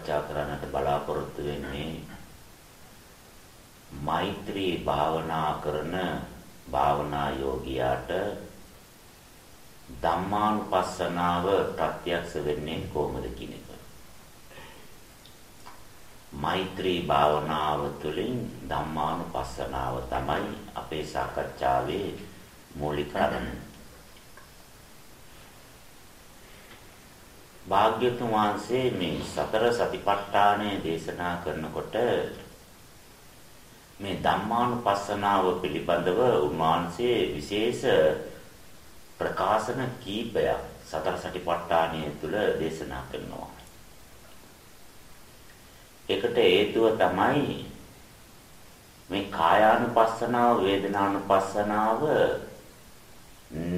සාකච්ඡා කරන්නට බලාපොරොත්තු වෙන්නේ මෛත්‍රී භාවනා කරන භාවනා යෝගියාට ධම්මානුපස්සනාව ප්‍රත්‍යක්ෂ වෙන්නේ කොහොමද කියන එක. මෛත්‍රී භාවනාව තුළින් ධම්මානුපස්සනාව තමයි අපේ සාකච්ඡාවේ මූලික අරමුණ. භාග්‍යතුන් වහන්සේ මේ සතර සතිපට්ඨානය දේශනා කරනකොට මේ ධම්මානුපස්සනාව පිළිබඳව උන්වහන්සේ විශේෂ ප්‍රකාශන කීපයක් සතර සතිපට්ඨානය තුල දේශනා කරනවා. ඒකට හේතුව තමයි මේ කායානුපස්සනාව වේදනානුපස්සනාව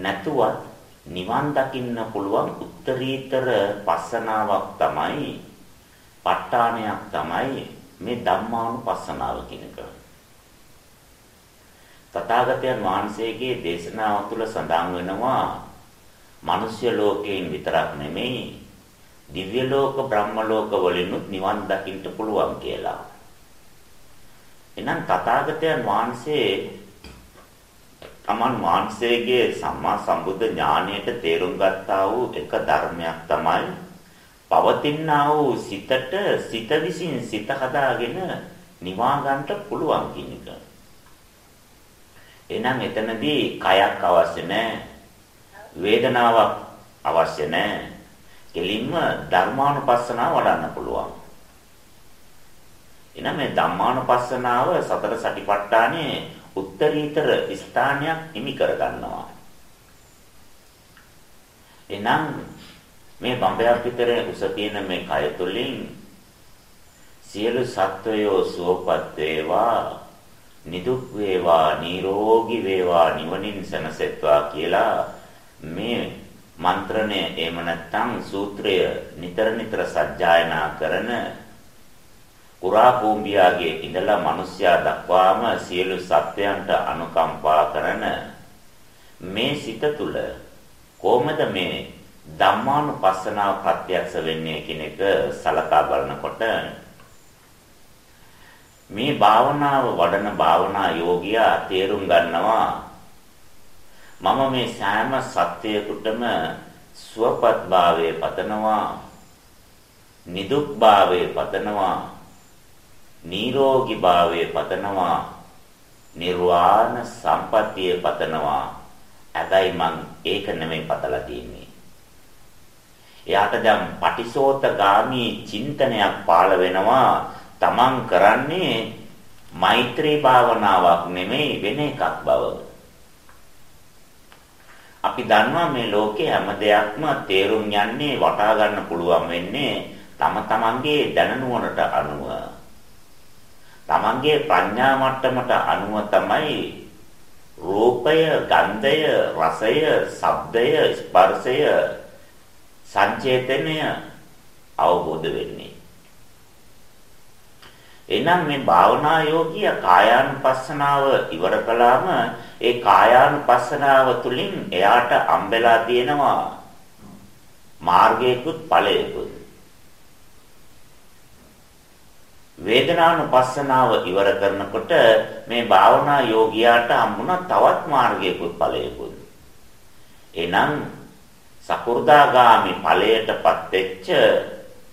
නැතුවත් නිවන් දකින්න පුළුවන් උත්තරීතර පස්සනාවක් තමයි ප ဋ ාණයක් තමයි මේ ධම්මානුපස්සනාව කියන එක. තථාගතයන් වහන්සේගේ දේශනාව තුළ සඳහන් වෙනවා මිනිස්ය ලෝකයෙන් විතරක් නෙමෙයි දිව්‍ය ලෝක බ්‍රහ්ම ලෝක වලිනුත් නිවන් දකින්න පුළුවන් කියලා. එහෙනම් තථාගතයන් වහන්සේ තමන් වහන්සේගේ සම්මා සම්බුද්ධ ඥාණයට තේරුම් ගත්තා වූ එක ධර්මයක් තමයි පවතිනා වූ සිතට සිත විසින් සිත හදාගෙන නිවා ගන්නට පුළුවන් කියන එක. එහෙනම් එතනදී කයක් අවශ්‍ය නැහැ. වේදනාවක් අවශ්‍ය නැහැ. කෙලින්ම ධර්මානුපස්සනාව වඩන්න පුළුවන්. එහෙනම් මේ ධම්මානුපස්සනාව සතර සටිපට්ඨානේ උත්තරීතර ස්ථානයක් හිමි කර ගන්නවා. එනම් මේ බඹයක් විතර උස තියෙන මේ කය තුලින් සියලු සත්වයෝ සුවපත් වේවා නිදුක් වේවා නිරෝගී වේවා නිවනින් සැනසෙත්වා කියලා මේ මන්ත්‍රණය එහෙම නැත්නම් සූත්‍රය නිතර නිතර සජ්ජායනා කරන කුරා කූඹියාගේ ඉඳලා මිනිස්යා දක්වාම සියලු සත්වයන්ට අනුකම්පා කරන මේ සිත තුල කොහොමද මේ ධම්මානුපස්සනාව ප්‍රත්‍යක්ෂ වෙන්නේ කියන එක සලකා බලනකොට මේ භාවනාව වඩන භාවනා යෝගියා තේරුම් ගන්නවා මම මේ සෑම සත්‍යයකටම සුවපත් භාවයේ පතනවා නිදුක් භාවයේ පතනවා නිරෝගී භාවයේ පතනවා නිර්වාණ සම්පත්තිය පතනවා. හැබැයි මං ඒක නෙමෙයි පතලා තියෙන්නේ එයාට දැන් පටිසෝතගාමී චින්තනයක් පාළ වෙනවා. තමන් කරන්නේ මෛත්‍රී භාවනාවක් නෙමෙයි වෙන එකක් බව. අපි දන්නවා මේ ලෝකේ හැම දෙයක්ම තේරුම් යන්නේ වටහා ගන්න පුළුවන් වෙන්නේ තම තමන්ගේ දැනුමකට අනුව. තමන්ගේ ප්‍රඥා මට්ටමට අනුව තමයි රූපය, ගන්ධය, රසය, ශබ්දය, ස්පර්ශය, සංචේතනය අවබෝධ වෙන්නේ. එහෙනම් මේ භාවනා යෝගිය කායානුපස්සනාව ඉවර කළාම ඒ කායානුපස්සනාව තුලින් එයාට අම්බෙලා තියෙනවා මාර්ගයකුත් ඵලයකුත් වේදනානුපස්සනාව ඉවර කරනකොට මේ භාවනා යෝගියාට හම්බුණා තවත් මාර්ගයකුත් ඵලයකුත්. එනම් සකු르දාගාමි ඵලයටපත් වෙච්ච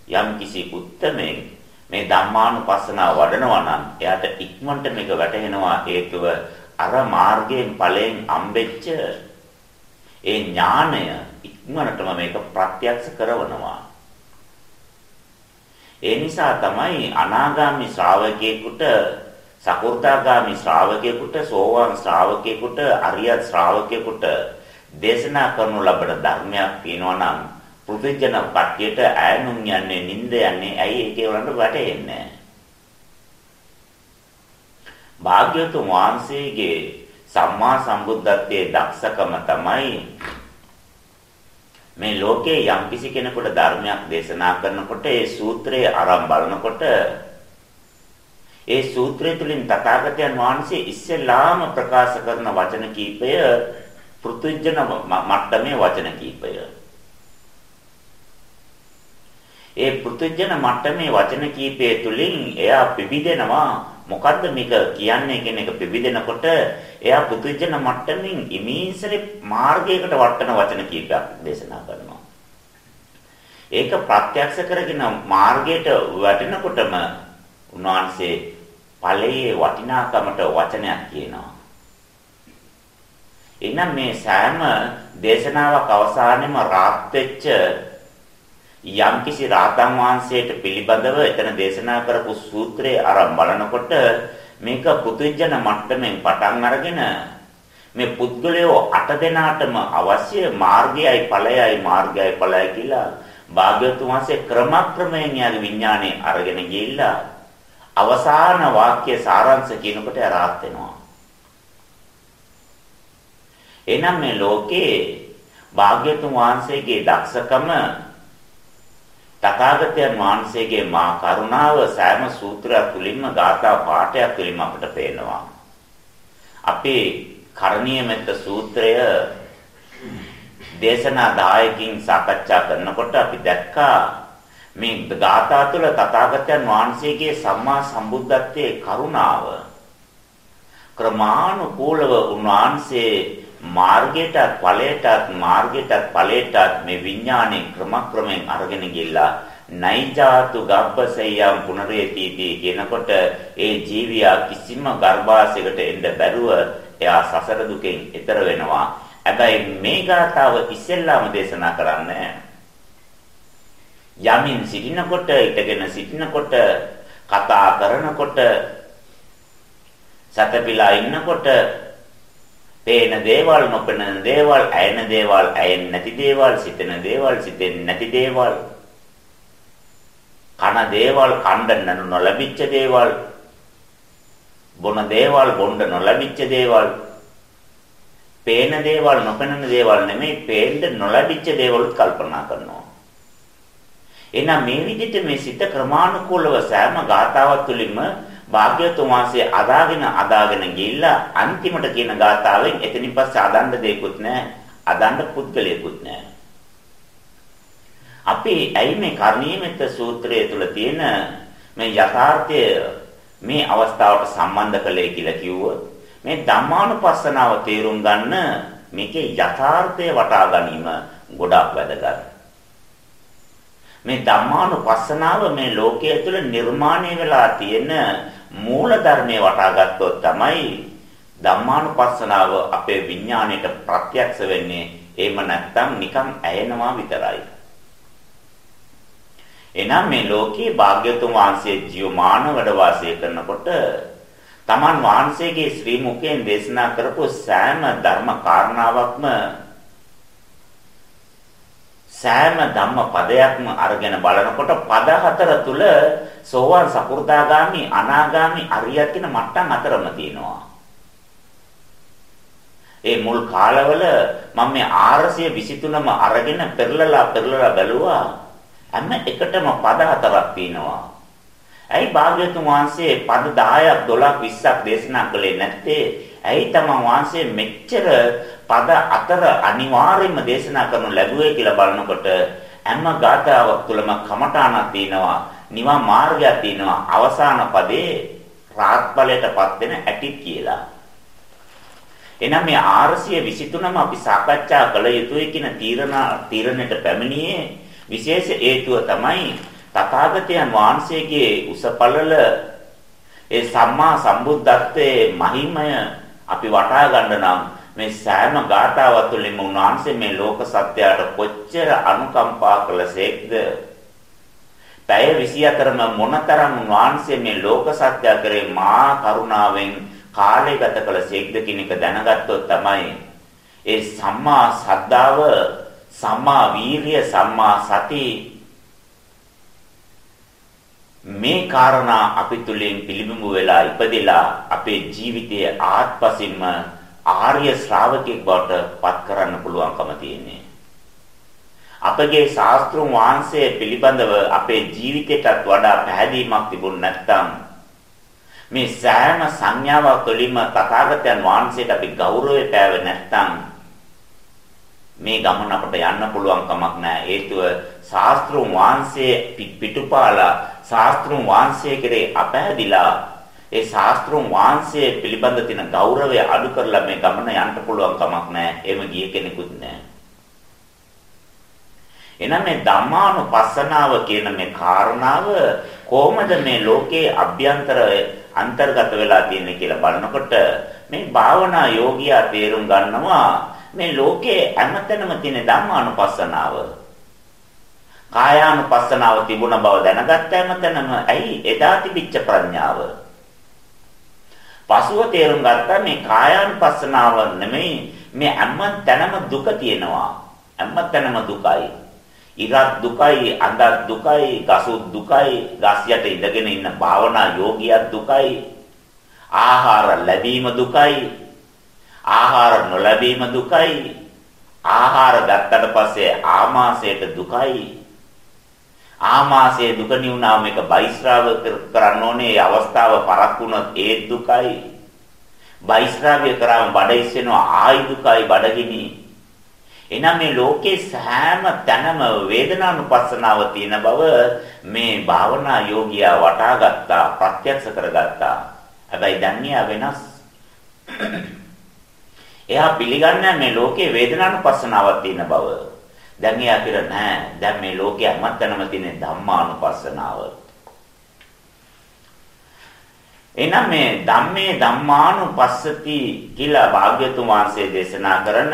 යම්කිසි උත්තමෙක් මේ ධම්මානුපස්සනාව වඩනවා නම් එයාට ඉක්මනට මේක වැටහෙනවා හේතුව අර මාර්ගයෙන් ඵලයෙන් අම්බෙච්ච ඒ ඥාණය ඉක්මනටම මේක ප්‍රත්‍යක්ෂ කරවනවා. ඒ නිසා තමයි අනාගාමි ශ්‍රාවකයෙකුට සකෘදාගාමි ශ්‍රාවකයෙකුට සෝවාන් ශ්‍රාවකයෙකුට අරියත් ශ්‍රාවකයෙකුට දේශනා කරනු ලබන ධර්මයක් තියෙනවා නම් පෘථිජන කට්ටියට ඈනුම් යන්නේ නිින්ද යන්නේ ඇයි? ඒකේ වලට වැටෙන්නේ භාග්‍යවතුන් වහන්සේගේ සම්මා සම්බුද්ධත්වයේ දක්ෂකම තමයි මේ ලෝකේ යම් කිසි කෙනෙකුට ධර්මයක් දේශනා කරනකොට ඒ සූත්‍රයේ ආරම්භ බලනකොට ඒ සූත්‍රය තුලින් තථාගතයන් වහන්සේ ඉස්සෙල්ලාම ප්‍රකාශ කරන වචන කීපය පෘතුජන මට්ටමේ වචන කීපය. ඒ පෘතුජන මට්ටමේ වචන කීපය තුලින් එයා පිබිදෙනවා මොකද්ද මේක කියන්නේ කියන එක පිබිදෙනකොට එයා පෘතුජන මට්ටමින් ඉමීසරේ මාර්ගයකට වටන වචන කීපයක් දේශනා කරනවා. ඒක ප්‍රත්‍යක්ෂ කරගෙන මාර්ගයට වැටෙනකොටම උන්වහන්සේ ඵලයේ වටිනාකමට වචනයක් කියනවා. එහෙනම් මේ සෑම දේශනාවක් අවසානයේම රාත් වෙච්ච යම්කිසි රාතන් වහන්සේට පිළිබඳව එතන දේශනා කරපු සූත්‍රය අරන් බලනකොට මේක පුදුජන මට්ටමින් පටන් අරගෙන මේ පුද්ගලයෝ අට දෙනාටම අවශ්‍ය මාර්ගයයි ඵලයයි මාර්ගයයි ඵලයයි කියලා භාග්‍යවතුන් වහන්සේ ක්‍රමක්‍රමයෙන් යාගේ විඥානේ අරගෙන ගිහිල්ලා අවසාන වාක්‍ය සාරාංශ කියනකොට රාත් වෙනවා. එනම් මේ ලෝකේ භාග්‍යතුන් වහන්සේගේ දක්ෂකම තථාගතයන් වහන්සේගේ මා කරුණාව සෑම සූත්‍රයක් තුලින්ම ගාථා පාඨයක් තුලින්ම අපට පේනවා. අපේ කරණීය මෙත්ත සූත්‍රය දේශනා දායකින් සාකච්ඡා කරනකොට අපි දැක්කා මේ ගාථා තුළ තථාගතයන් වහන්සේගේ සම්මා සම්බුද්ධත්වයේ කරුණාව ක්‍රමානුකූලව උන්වහන්සේ මාර්ගයට ඵලයට මාර්ගයට ඵලයට මේ විඥානේ ක්‍රමක්‍රමයෙන් අරගෙන ගිල්ලා නයිජාතු ගබ්බසයම් පුනරේතිති කියනකොට ඒ ජීවියා කිසිම ගර්භාෂයකට එන්න බැරුව එයා සසර දුකෙන් එතර වෙනවා. හැබැයි මේ ගාථාව ඉස්සෙල්ලාම දේශනා කරන්නේ යමින් සිටිනකොට ඉඳගෙන සිටිනකොට කතා කරනකොට සතපිලා ඉන්නකොට පේන දේවල් නොපෙනෙන දේවල් ඇයෙන දේවල් ඇයෙන්නේ නැති දේවල් සිතෙන දේවල් සිතෙන්නේ නැති දේවල්. කන දේවල් කණ්ඩ නොලැබිච්ච දේවල්. බොන දේවල් බොන්න නොලැබිච්ච දේවල්. පේන දේවල් නොපෙනෙන දේවල් නෙමෙයි පේන්න නොලැබිච්ච දේවල් කල්පනා කරනවා. එහෙනම් මේ විදිහට මේ සිත ක්‍රමානුකූලව සෑම ගාතාවක් තුළින්ම භාග්‍යතුන් වහන්සේ අදාගෙන අදාගෙන ගිහිල්ලා අන්තිමට කියන ගාතාවෙන් එතනින් පස්සේ අදන්න දෙයක්වත් නැහැ. අදන්න පුද්ගලයෙකුත් නැහැ. අපි ඇයි මේ කර්ණීයමෙත් සූත්‍රය තුල තියෙන මේ යථාර්ථය මේ අවස්ථාවට සම්බන්ධ කළේ කියලා කිව්වොත් මේ ධම්මානුපස්සනාව තේරුම් ගන්න මේකේ යථාර්ථය වටා ගැනීම ගොඩාක් වැදගත්. මේ ධම්මානුපස්සනාව මේ ලෝකයේ තුල නිර්මාණය වෙලා තියෙන මූල ධර්මයේ වටා ගත්තොත් තමයි ධම්මානුපස්සනාව අපේ විඥාණයට ප්‍රත්‍යක්ෂ වෙන්නේ. එහෙම නැත්නම් නිකන් ඇයෙනවා විතරයි. එනම් මේ ලෝකේ භාග්‍යතුන් වහන්සේ ජීවමාන වැඩ වාසය කරනකොට තමන් වහන්සේගේ ශ්‍රී මුඛයෙන් දේශනා කරපු සෑම ධර්ම කාරණාවක්ම සෑම ධම්ම පදයක්ම අරගෙන බලනකොට පද හතර තුල සෝවාන් සකු르දාගාමි අනාගාමි අරියත් කියන මට්ටම් හතරම තියෙනවා. ඒ මුල් කාලවල මම මේ 423ම අරගෙන පෙරලලා පෙරලලා බැලුවා හැම එකටම පද හතරක් තියෙනවා. ඇයි භාග්‍යතුන් වහන්සේ පද 10ක් 12ක් 20ක් දේශනා කළේ නැත්තේ? ඇයි තමන් වහන්සේ මෙච්චර පද අතර අනිවාර්යයෙන්ම දේශනා කරනු ලැබුවේ කියලා බලනකොට හැම ගාථාවක් තුළම කමඨාණක් තියෙනවා නිවන් මාර්ගයක් තියෙනවා. අවසාන පදේ රාත්පලයටපත් වෙන ඇටි කියලා. එහෙනම් මේ 423ම අපි සාකච්ඡා කළ යුතුයි කියන තීරණ තීරණයට පැමිණියේ විශේෂ හේතුව තමයි තථාගතයන් වහන්සේගේ උසපළල ඒ සම්මා සම්බුද්ධත්වයේ මහිමය අපි වටහා ගන්න නම් මේ සෑම ගාථාවක් තුළින්ම උන්වහන්සේ මේ ලෝක සත්‍යයට කොච්චර අනුකම්පා කළසේක්ද? පැය 24ම මොනතරම් උන්වහන්සේ මේ ලෝක සත්‍ය කරේ මා කරුණාවෙන් කාලය ගත කළසේක්ද කියන එක දැනගත්තොත් තමයි ඒ සම්මා සද්ධාව සම්මා වීරිය සම්මා සති මේ කාරණා අපි තුලින් පිළිබිඹු වෙලා ඉපදෙලා අපේ ජීවිතයේ ආත්පසින්ම ආර්ය ශ්‍රාවකෙක් බවට පත් කරන්න පුළුවන්කම තියෙන්නේ. අපගේ ශාස්ත්‍රුන් වහන්සේ පිළිබඳව අපේ ජීවිතයටත් වඩා පැහැදීමක් තිබුණ නැත්නම් මේ සෑම සංඥාවක් තුළින්ම තථාගතයන් වහන්සේට අපි ගෞරවය පෑවේ නැත්නම් මේ ගමන අපට යන්න පුළුවන් කමක් නැහැ. හේතුව ශාස්ත්‍රුන් වහන්සේ පිටුපාලා ශාස්ත්‍රුන් වහන්සේ කෙරේ අපහැදිලා ඒ ශාස්ත්‍රුන් වහන්සේ පිළිබඳ තියෙන ගෞරවය අඩු කරලා මේ ගමන යන්න පුළුවන් කමක් නැහැ. එහෙම ගිය කෙනෙකුත් නැහැ. එහෙනම් මේ ධම්මානුපස්සනාව කියන මේ කාරණාව කොහොමද මේ ලෝකයේ අභ්‍යන්තර අන්තර්ගත වෙලා තියෙන්නේ කියලා බලනකොට මේ භාවනා යෝගියා තේරුම් ගන්නවා මේ ලෝකයේ හැමතැනම තියෙන ධම්මානුපස්සනාව. කායානුපස්සනාව තිබුණ බව දැනගත්ත හැමතැනම ඇයි එදා තිබිච්ච ප්‍රඥාව. පසුව තේරුම් ගත්තා මේ කායානුපස්සනාව නෙමෙයි මේ හැමතැනම දුක තියෙනවා. හැමතැනම දුකයි. ඉරක් දුකයි, අඳක් දුකයි, ගසුත් දුකයි, ගස් යට ඉඳගෙන ඉන්න භාවනා යෝගියක් දුකයි. ආහාර ලැබීම දුකයි. ආහාර නොලැබීම දුකයි. ආහාර ගත්තට පස්සේ ආමාශයට දුකයි. ආමාශයේ දුක නිවුනාම මේක බයිස්රාව කරන්න ඕනේ අවස්ථාව පරක් වුණොත් ඒ දුකයි. බයිස්රාවිය කරාම බඩ ඉස්සෙනවා ආයි දුකයි බඩගිනි එහෙනම් මේ ලෝකේ සෑම තැනම වේදනානුපස්සනාව තියෙන බව මේ භාවනා යෝගියා වටහා ගත්තා ප්‍රත්‍යක්ෂ කරගත්තා. හැබැයි දැන් වෙනස්. එයා පිළිගන්නේ මේ ලෝකේ වේදනානුපස්සනාවක් තියෙන බව. දැන් එයා කියලා නෑ. දැන් මේ ලෝකේ හැමතැනම තියෙන ධම්මානුපස්සනාව. එහෙනම් මේ ධම්මේ ධම්මානුපස්සති කියලා භාග්‍යතුන් වහන්සේ දේශනා කරන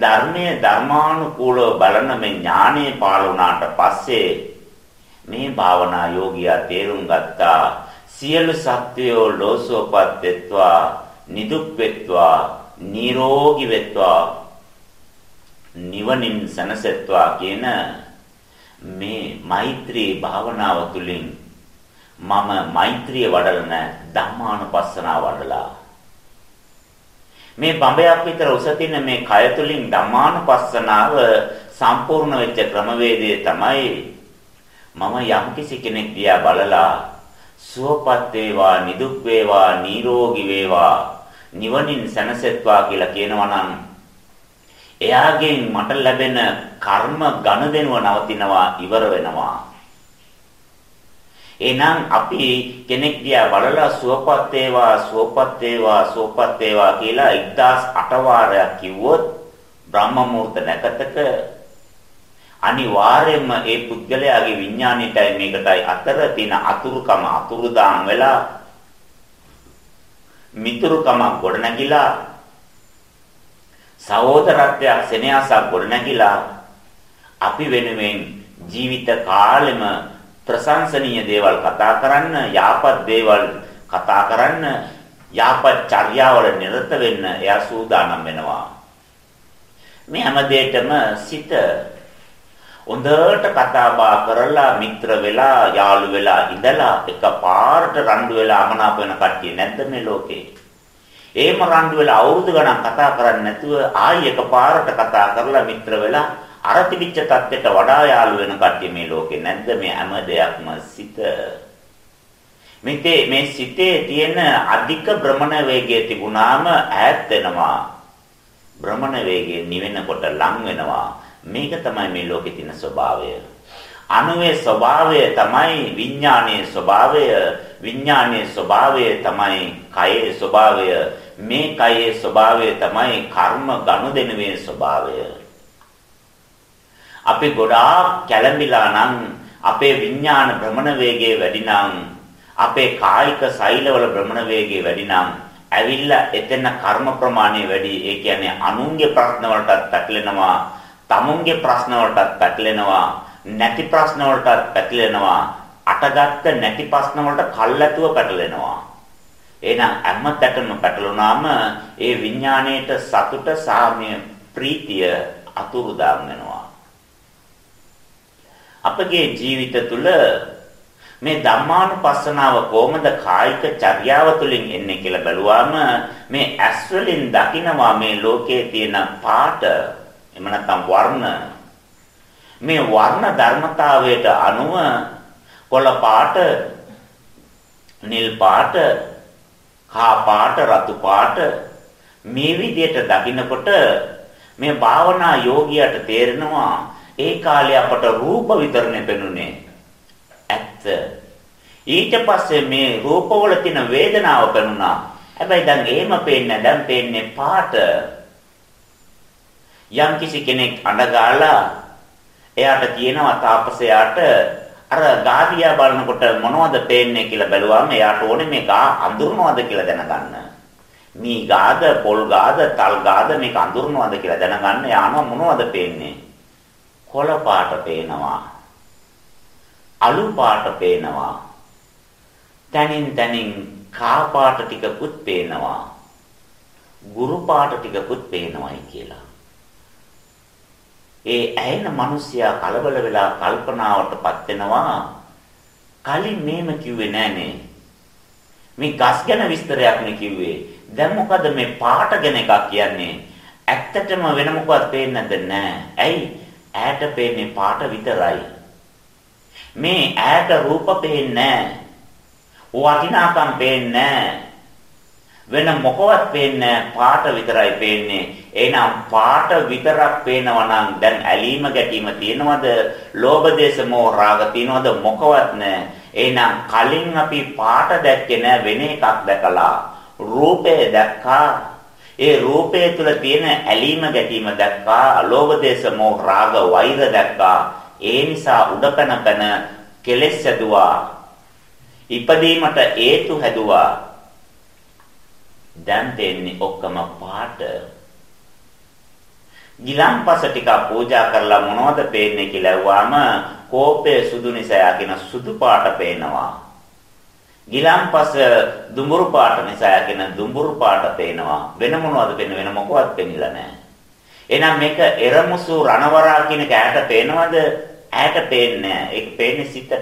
ධර්මයේ ධර්මානුකූලව බලන මේ ඥානෙ පාලුණාට පස්සේ මේ භාවනා යෝගියා තේරුම් ගත්තා සියලු සත්වයෝ ලෝසෝපත් වෙත්වා නිදුක් වෙත්වා නිරෝගී වෙත්වා නිවනින් සනසෙත්වා කියන මේ මෛත්‍රී භාවනාව තුළින් මම මෛත්‍රිය වඩලන ධම්මානුපස්සනාව වඩලා. මේ බඹයක් විතර උස තියෙන මේ කය තුලින් ධම්මානුපස්සනාව සම්පූර්ණ වෙච්ච ක්‍රමවේදය තමයි මම යම්කිසි කෙනෙක් දිහා බලලා සුවපත් වේවා නිදුක් වේවා නිරෝගී වේවා නිවනින් සැනසෙත්වා කියලා කියනවා නම් එයාගෙන් මට ලැබෙන කර්ම ගනුදෙනුව නවතිනවා ඉවර වෙනවා. එහෙනම් අපි කෙනෙක් දිහා බලලා සුවපත් වේවා සුවපත් වේවා සුවපත් වේවා කියලා 1008 වාරයක් කිව්වොත් බ්‍රහ්ම මුහූර්ත නැකතක අනිවාර්යයෙන්ම ඒ පුද්ගලයාගේ විඥාණයටයි මේකටයි අතර තියෙන අතුරුකම අතුරුදාන් වෙලා මිතුරුකම ගොඩනැගිලා සහෝදරත්වයක් සෙනෙහසක් ගොඩනැගිලා අපි වෙනුවෙන් ජීවිත කාලෙම ප්‍රශංසනීය දේවල් කතා කරන්න, යාපත් දේවල් කතා කරන්න, යාපත් චර්යාවල නිරත වෙන්න එයා සූදානම් වෙනවා. මේ හැම දෙයකම සිත හොඳට කතා බහ කරලා මිත්‍ර වෙලා යාළු වෙලා ඉඳලා එකපාරට රණ්ඩු වෙලා අමනාප වෙන කට්ටිය නැද්ද මේ ලෝකේ? එහෙම රණ්ඩු වෙලා අවුරුදු ගණන් කතා කරන්නේ නැතුව ආයි එකපාරට කතා කරලා මිත්‍ර වෙලා අර තිබිච්ච தත්ත්වයට වඩා යාළු වෙන කට්ටිය මේ ලෝකේ නැද්ද? මේ හැම දෙයක්ම සිත. මිතේ මේ සිතේ තියෙන අධික භ්‍රමණ වේගය තිබුණාම ඈත් වෙනවා. භ්‍රමණ වේගය නිවෙනකොට ලං වෙනවා. මේක තමයි මේ ලෝකේ තියෙන ස්වභාවය. අණුවේ ස්වභාවය තමයි විඥානයේ ස්වභාවය. විඥානයේ ස්වභාවය තමයි කයේ ස්වභාවය. මේ කයේ ස්වභාවය තමයි කර්ම ගනුදෙනුවේ ස්වභාවය. අපි ගොඩාක් කැළඹිලා නම් අපේ විඥාන භ්‍රමණ වේගය වැඩි නම් අපේ කායික සෛලවල භ්‍රමණ වේගය වැඩි නම් ඇවිල්ලා එතන කර්ම ප්‍රමාණය වැඩි. ඒ කියන්නේ අනුන්ගේ ප්‍රශ්න වලටත් පැටලෙනවා. තමුන්ගේ ප්‍රශ්න වලටත් පැටලෙනවා නැති ප්‍රශ්න වලටත් පැටලෙනවා අටගත්ත නැති ප්‍රශ්න වලට කල්ැතුව පැටලෙනවා. එහෙනම් හැමතැනම පැටලුනාම ඒ විඥාණයට සතුට සාමය ප්‍රීතිය අතුරුදාම් වෙනවා. අපගේ ජීවිත තුළ මේ ධම්මානුපස්සනාව කොහොමද කායික චර්යාව තුළින් එන්නේ කියලා බැලුවාම මේ ඇස් වලින් දකිනවා මේ ලෝකයේ තියෙන පාට එහෙම නැත්නම් වර්ණ මේ වර්ණ ධර්මතාවයට අනුව කොළ පාට නිල් පාට කා පාට රතු පාට මේ විදිහට දකිනකොට මේ භාවනා යෝගියට තේරෙනවා ඒ කාලේ අපට රූප විතරනේ පෙනුනේ. ඇත්ත. ඊට පස්සේ මේ රූපවල තියෙන වේදනාව පෙනුණා. හැබැයි දැන් එහෙම පේන්නේ දැන් පේන්නේ පාට. යම් කිසි කෙනෙක් අඬගාලා එයාට කියනවා තාපසයාට අර ගාදියා බලනකොට මොනවද පේන්නේ කියලා බැලුවාම එයාට ඕනේ මේ ගා අඳුරනවද කියලා දැනගන්න. මේ ගාද, පොල් ගාද, තල් ගාද මේක අඳුරනවද කියලා දැනගන්න යානවා මොනවද පේන්නේ? කොළ පාට පේනවා. අලු පාට පේනවා. තනින් තනින් කා පාට ටිකකුත් පේනවා. ගුරු පාට ටිකකුත් පේනවායි කියලා. ඒ ඇයෙන මිනිසයා කලබල වෙලා කල්පනාවටපත් වෙනවා. කලින් මේම කිව්වේ නෑනේ. මේ ගස් ගැන විස්තරයක් නේ කිව්වේ. දැන් මොකද මේ පාට ගැන එකක් කියන්නේ? ඇත්තටම වෙන මොකවත් පේන්නද නෑ. ඇයි? ඈට පේන්නේ පාට විතරයි. මේ ඈට රූප පේන්නේ නෑ. වටිනාකම් පේන්නේ නෑ. වෙන මොකවත් පේන්නේ පාට විතරයි පේන්නේ. එහෙනම් පාට විතරක් පේනවා නම් දැන් ඇලීම ගැටීම තියෙනවද? ලෝභ දේශ මොහ රාග තියෙනවද? මොකවත් නැහැ. එහෙනම් කලින් අපි පාට දැක්කේ නැහැ වෙන එකක් දැකලා රූපය දැක්කා. ඒ රූපය තුල තියෙන ඇලීම ගැටීම දැක්කා. ලෝභ දේශ මොහ රාග වෛර දැක්කා. ඒ නිසා උඩපැන පැන කෙලෙස් ඇදුවා. ඉපදීමට හේතු හැදුවා දැන් දෙන්නේ ඔක්කොම පාට. ගිලම්පස ටික පූජා කරලා මොනවද පේන්නේ කියලා ඇහුවාම කෝපය සුදු නිසා යකින සුදු පාට පේනවා. ගිලම්පස දුඹුරු පාට නිසා යකින දුඹුරු පාට පේනවා. වෙන මොනවද පේන්නේ වෙන මොකවත් පෙන්නලා නැහැ. එහෙනම් මේක එරමුසු රණවරා කියන කෑට පේනවද? ඈට පේන්නේ නැහැ. ඒක පේන්නේ සිතට.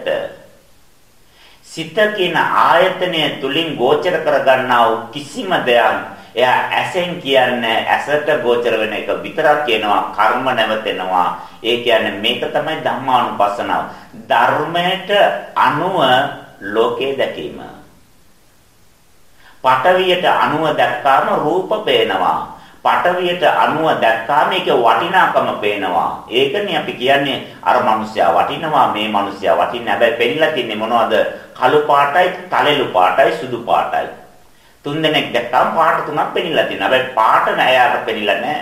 සිත කියන ආයතනය තුලින් ගෝචර කරගන්නා වූ කිසිම දෙයක් එයා ඇසෙන් කියන්නේ ඇසට ගෝචර වෙන එක විතරක් කියනවා කර්ම නැවතෙනවා ඒ කියන්නේ මේක තමයි ධම්මානුපස්සනාව ධර්මයට අනුව ලෝකේ දැකීම පටවියට අනුව දැක්කාම රූප පේනවා පටවියට අණුව දැක්කාම ඒකේ වටිනාකම පේනවා. ඒකනේ අපි කියන්නේ අර මිනිස්සයා වටිනවා මේ මිනිස්සයා වටින්නේ. හැබැයි පෙන්නලා තින්නේ මොනවද? කළු පාටයි, තලෙලු පාටයි, සුදු පාටයි. තුන් දෙනෙක් දැක්කම පාට තුනක් පෙන්නලා තියෙනවා. හැබැයි පාට නෑයට පෙන්නලා නෑ.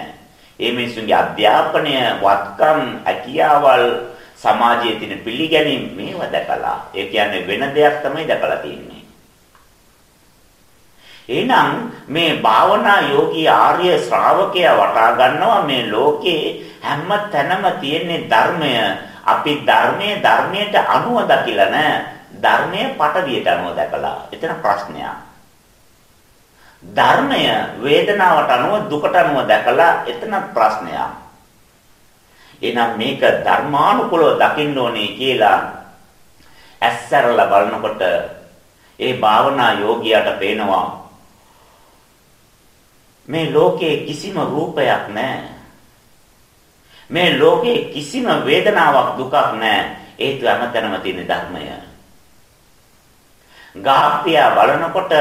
ඒ මිනිස්සුන්ගේ අධ්‍යාපනය, වත්කම්, අකියාවල් සමාජයේ තියෙන පිළිගැනීම් මේව දැකලා. ඒ කියන්නේ වෙන දෙයක් තමයි දැකලා තියෙන්නේ. එහෙනම් මේ භාවනා යෝගී ආර්ය ශ්‍රාවකයා වටා ගන්නවා මේ ලෝකේ හැම තැනම තියෙන ධර්මය අපි ධර්මයේ ධර්මයට අනුව දකිලා නෑ ධර්මයේ පටවියට අනුව දැකලා එතන ප්‍රශ්නයක් ධර්මය වේදනාවට අනුව දුකට අනුව දැකලා එතන ප්‍රශ්නයක් එහෙනම් මේක ධර්මානුකූලව දකින්න ඕනේ කියලා ඇස්සරලා බලනකොට ඒ භාවනා යෝගියාට පේනවා මේ ලෝකයේ කිසිම රූපයක් නැහැ. මේ ලෝකයේ කිසිම වේදනාවක් දුකක් නැහැ. හේතු හැමතැනම තියෙන ධර්මය. ගාප්පියා බලනකොට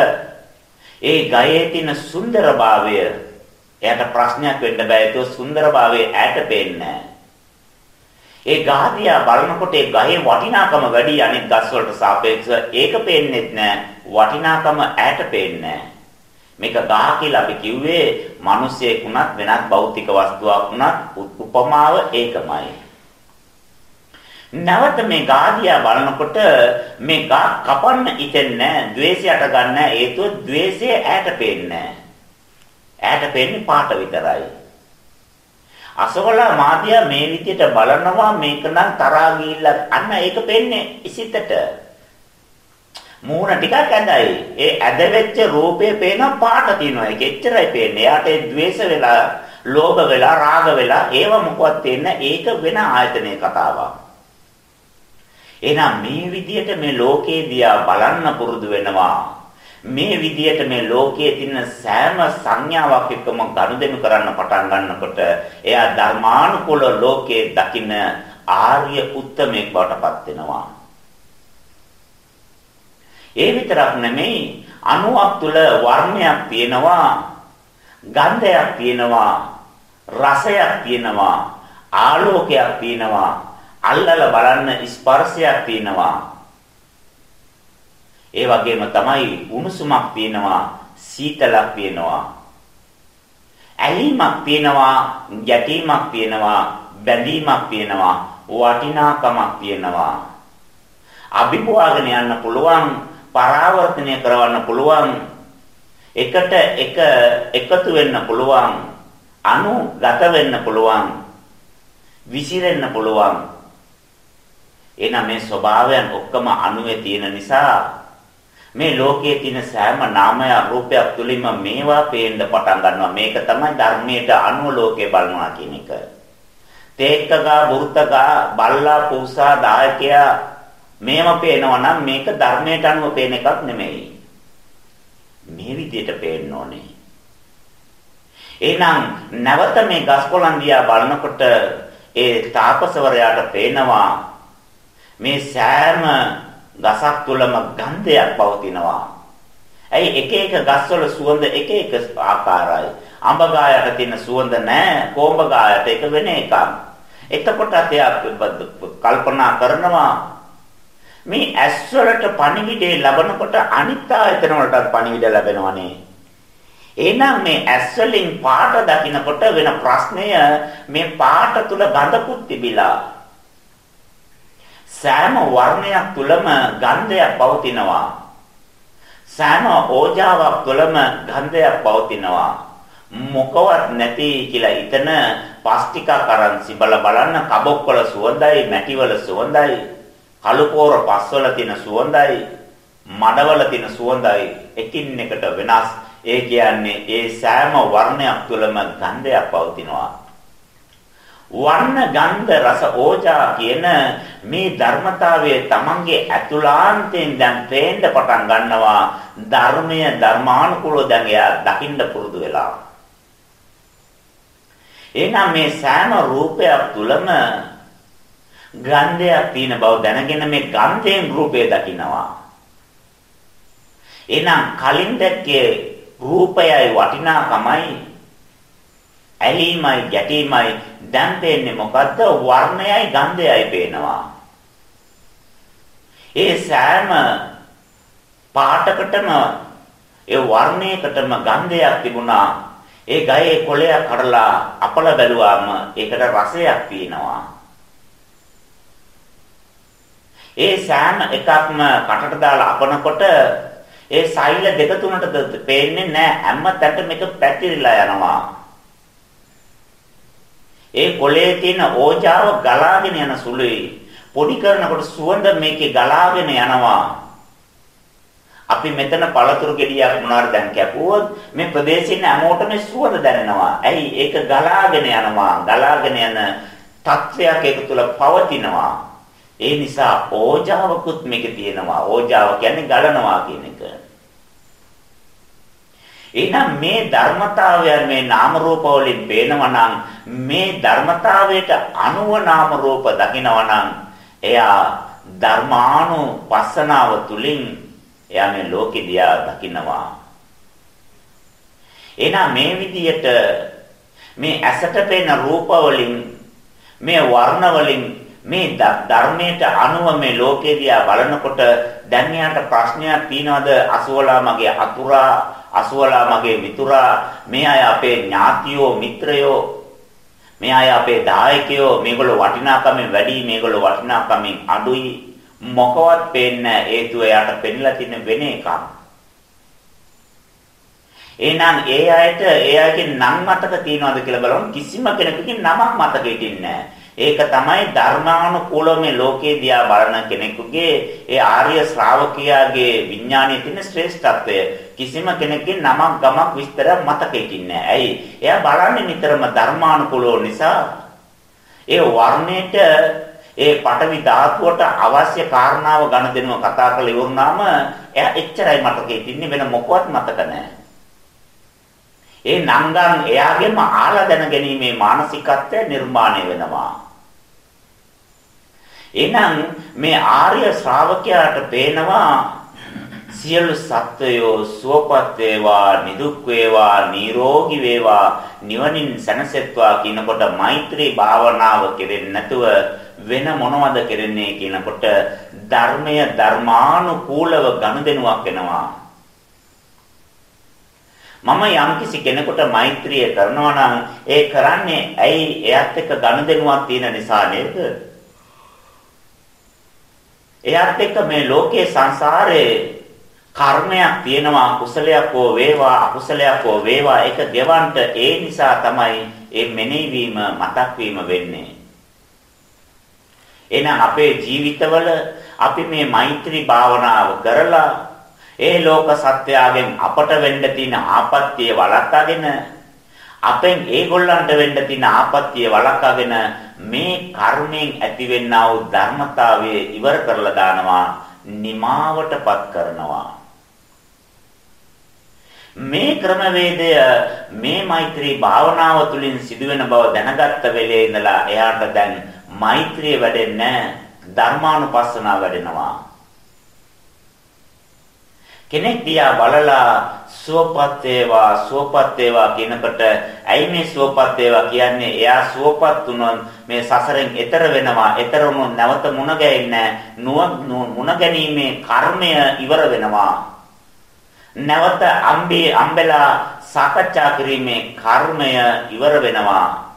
ඒ ගයේ තියෙන සුන්දරභාවය එයාට ප්‍රශ්නයක් වෙන්න බෑ. ඒක සුන්දරභාවය ඈට පේන්නේ ඒ ගාදියා බලනකොට ඒ ගහේ වටිනාකම වැඩි අනෙක් ගස් වලට සාපේක්ෂව ඒක පේන්නේත් නෑ. වටිනාකම ඈට පේන්නේ නෑ. මේක ගහ කියලා අපි කිව්වේ මිනිස්සෙක් වුණත් වෙනත් භෞතික වස්තුවක් වුණත් උපමාව ඒකමයි. නැවත මේ ගාදියා බලනකොට මේ ගා කපන්න ඉතින්නේ ද්වේෂයට ගන්න හේතුව ද්වේෂය ඈට පේන්නේ ඈට පේන්නේ පාට විතරයි. අසවලා මාදියා මේ විදියට බලනවා මේක නම් තරහා ගිහිල්ලා අන්න ඒක පේන්නේ ඉසිතට. මූණ ටිකක් ඇඳයි. ඒ ඇද වෙච්ච රූපේ පේන පාට තියෙනවා. ඒක එච්චරයි පේන්නේ. එයාට ඒ द्वේෂ වෙලා, ලෝභ වෙලා, රාග වෙලා ඒව මොකවත් තේන්නේ ඒක වෙන ආයතනයේ කතාවක්. එහෙනම් මේ විදියට මේ ලෝකේ දිහා බලන්න පුරුදු වෙනවා. මේ විදියට මේ ලෝකයේ තියෙන සෑම සංඥාවක් එක්කම ගනුදෙනු කරන්න පටන් ගන්නකොට එයා ධර්මානුකූල ලෝකයේ දකින්න ආර්ය උත්තමයෙක් බවට පත් වෙනවා. ඒ විතරක් නෙමෙයි අණුවක් තුල වර්ණයක් තියෙනවා ගන්ධයක් තියෙනවා රසයක් තියෙනවා. ආලෝකයක් තියෙනවා. අල්ලලා බලන්න ස්පර්ශයක් තියෙනවා. ඒ වගේම තමයි උණුසුමක් තියෙනවා. සීතලක් තියෙනවා. ඇලීමක් තියෙනවා. ගැටීමක් තියෙනවා. බැඳීමක් තියෙනවා. වටිනාකමක් තියෙනවා. අභිභවාගෙන යන්න පුළුවන්. පරාවර්තනය කරවන්න පුළුවන්. එකට එක එකතු වෙන්න පුළුවන්. අනුගත වෙන්න පුළුවන්. විසිරෙන්න පුළුවන්. එහෙනම් මේ ස්වභාවයන් ඔක්කොම අණුවේ තියෙන නිසා මේ ලෝකයේ තියෙන සෑම නාමය රූපයක් තුලින්ම මේවා පේන්න පටන් ගන්නවා මේක තමයි ධර්මයට අනුව ලෝකේ බලනවා කියන එක. තේක්කගා බුර්තගා බල්ලා පූසා දායකයා මේව පේනවා නම් මේක ධර්මයට අනුව පේන එකක් නෙමෙයි. මේ විදිහට පේන්න ඕනේ. එහෙනම් නැවත මේ ගස්කොලන් දිහා බලනකොට ඒ තාපසවරයාට පේනවා මේ සෑම ගසක් තුළම ගන්ධයක් පවතිනවා. ඇයි එක එක ගස්වල සුවඳ එක එක ආකාරයි. අඹ ගායට තියෙන සුවඳ නැහැ. කොඹ ගායට ඒක වෙන එකක්. එතකොට එයා කල්පනා කරනවා මේ ඇස් වලට පණිවිඩය ලැබනකොට අනිත් ආයතන වලටත් පණිවිඩ ලැබෙනවනේ. එහෙනම් මේ ඇස් වලින් පාට දකිනකොට වෙන ප්‍රශ්නය මේ පාට තුල ගඳකුත් තිබිලා සෑම වර්ණයක් තුලම ගන්ධයක් පවතිනවා. සෑම ඕජාවක් තුලම ගන්ධයක් පවතිනවා. මොකවත් නැති කියලා හිතන පස් ටිකක් අරන් සිබල බලන්න කබොක්වල සුවඳයි මැටිවල සුවඳයි කළුපෝර පස්වල තියෙන සුවඳයි මඩවල තියෙන සුවඳයි එකින් එකට වෙනස් ඒ කියන්නේ ඒ සෑම වර්ණයක් තුළම ගන්ධයක් පවතිනවා වර්ණ ගන්ධ රස ඕජා කියන මේ ධර්මතාවයේ Tamange ඇතුළාන්තයෙන් දැන් පේන්න පටන් ගන්නවා. ධර්මය ධර්මානුකූලව දැන් එයා දකින්න පුරුදු වෙලා. එහෙනම් මේ සෑම රූපයක් තුලම ගන්ධයක් තියෙන බව දැනගෙන මේ ගන්ධයෙන් රූපය දකිනවා. එහෙනම් කලින් දැක්කේ රූපයයි වටිනාකමයි. ඇලීමයි ගැටීමයි දැන් පේන්නේ මොකද්ද වර්ණයයි ගන්ධයයි පේනවා. ඒ සෑම පාටකටම ඒ වර්ණයකටම ගන්ධයක් තිබුණා ඒ ගහේ කොළයක් කඩලා අපල බැලුවාම ඒකට රසයක් තියෙනවා. ඒ සෑම එකක්ම කටට දාලා අපනකොට ඒ සෛල දෙක තුනට පේන්නේ නැහැ හැම තැනට මේක පැතිරිලා යනවා. ඒ කොළේ තියෙන ඕජාව ගලාගෙන යන සුළුයි. පොඩි කරනකොට සුවඳ මේකේ ගලාගෙන යනවා. අපි මෙතන පළතුරු ගෙඩියක් මොනවාර දැන් කැපුවොත් මේ ප්‍රදේශයේ හැමෝටම සුවඳ දැනෙනවා. ඇයි? ඒක ගලාගෙන යනවා. ගලාගෙන යන තත්වයක් ඒක තුල පවතිනවා. ඒ නිසා ඕජාවකුත් මේකේ තියෙනවා. ඕජාව කියන්නේ ගලනවා කියන එක. එහෙනම් මේ ධර්මතාවයන් මේ නාම රූප වලින් පේනවා නම් මේ ධර්මතාවයට අනුව නාම රූප දකිනවා නම් එයා ධර්මානුපස්සනාව තුලින් එයා මේ ලෝකෙ දිහා දකිනවා. එහෙනම් මේ විදියට මේ ඇසට පෙනෙන රූප වලින් මේ වර්ණ වලින් මේ ධර්මයට අනුව මේ ලෝකේ දිහා බලනකොට දැන් යාට ප්‍රශ්නයක් තියනවාද අසුවලා මගේ අතුරා අසුවලා මගේ මිතුරා මේ අය අපේ ඥාතියෝ මිත්‍රයෝ මේ අය අපේ දායකයෝ මේගොල්ලෝ වටිනාකමෙන් වැඩි මේගොල්ලෝ වටිනාකමෙන් අඩුයි. මොකවත් පේන්නේ හේතුව එයාට පෙන්ලා තියෙන වෙන එකක්. එහෙනම් ඒ අයට ඒ අයගේ නම් මතක තියනවාද කියලා බලමු. කිසිම කෙනෙකුගේ නමක් මතක හිටින්නේ ඒක තමයි ධර්මානුකූලව මේ ලෝකේ දිහා බලන කෙනෙකුගේ ඒ ආර්ය ශ්‍රාවකයාගේ විඥානයේ තියෙන ශ්‍රේෂ්ඨත්වය කිසිම කෙනෙක්ගේ නමක් ගමක් විස්තරයක් මතක හිටින්නේ ඇයි? එයා බලන්නේ නිතරම ධර්මානුකූලව නිසා ඒ වර්ණයට ඒ පටවි ධාතුවට අවශ්‍ය කාරණාව ගණ දෙනුව කතා කරලා ඉවරනාම එයා එච්චරයි මතකේ තින්නේ වෙන මොකවත් මතක නැහැ. ඒ නංගන් එයාගෙම ආලා දැනගැනීමේ මානසිකත්වය නිර්මාණය වෙනවා. එහෙනම් මේ ආර්ය ශ්‍රාවකයාට පේනවා සියලු සත්වයෝ සුවපත් වේවා නිදුක් වේවා නිරෝගී වේවා නිවනින් සැනසෙත්වා කියනකොට මෛත්‍රී භාවනාව කෙරෙන්නේ නැතුව වෙන මොනවද කෙරෙන්නේ කියනකොට ධර්මය ධර්මානුකූලව ගනුදෙනුවක් වෙනවා. මම යම්කිසි කෙනෙකුට මෛත්‍රිය කරනවා නම් ඒ කරන්නේ ඇයි? එයත් එක්ක ගනුදෙනුවක් තියෙන නිසා නේද? එයත් එක්ක මේ ලෝකයේ සංසාරේ කර්මයක් තියෙනවා කුසලයක් හෝ වේවා අකුසලයක් හෝ වේවා ඒක ගෙවන්න ඒ නිසා තමයි මේ මෙනෙහිවීම මතක් වීම වෙන්නේ. එහෙනම් අපේ ජීවිතවල අපි මේ මෛත්‍රී භාවනාව කරලා ඒ ලෝක සත්‍යයෙන් අපට වෙන්න තියෙන ආපත්‍ය වළක්වාගෙන අපෙන් ඒගොල්ලන්ට වෙන්න තියෙන ආපත්‍ය වළක්වාගෙන මේ කර්මයෙන් ඇතිවෙනා වූ ධර්මතාවය ඉවර කරලා දානවා නිමාවටපත් කරනවා. මේ ක්‍රමවේදය මේ මෛත්‍රී භාවනාව තුළින් සිදුවෙන බව දැනගත්ත වෙලේ ඉඳලා එයාට දැන් මෛත්‍රිය වැඩෙන්නේ ධර්මානුපස්සනාව වැඩෙනවා. කෙනෙක් දිහා බලලා සුවපත් වේවා සුවපත් වේවා කියනකොට ඇයි මේ සුවපත් වේවා කියන්නේ එයා සුවපත් වුණොත් මේ සසරෙන් එතර වෙනවා එතර වුණොත් නැවත මුණ ගැහෙන්නේ නැහැ මුණ ගැනීමේ කර්මය ඉවර වෙනවා නැවත අම්බේ අම්බෙලා සාකච්ඡා කිරීමේ කර්මය ඉවර වෙනවා.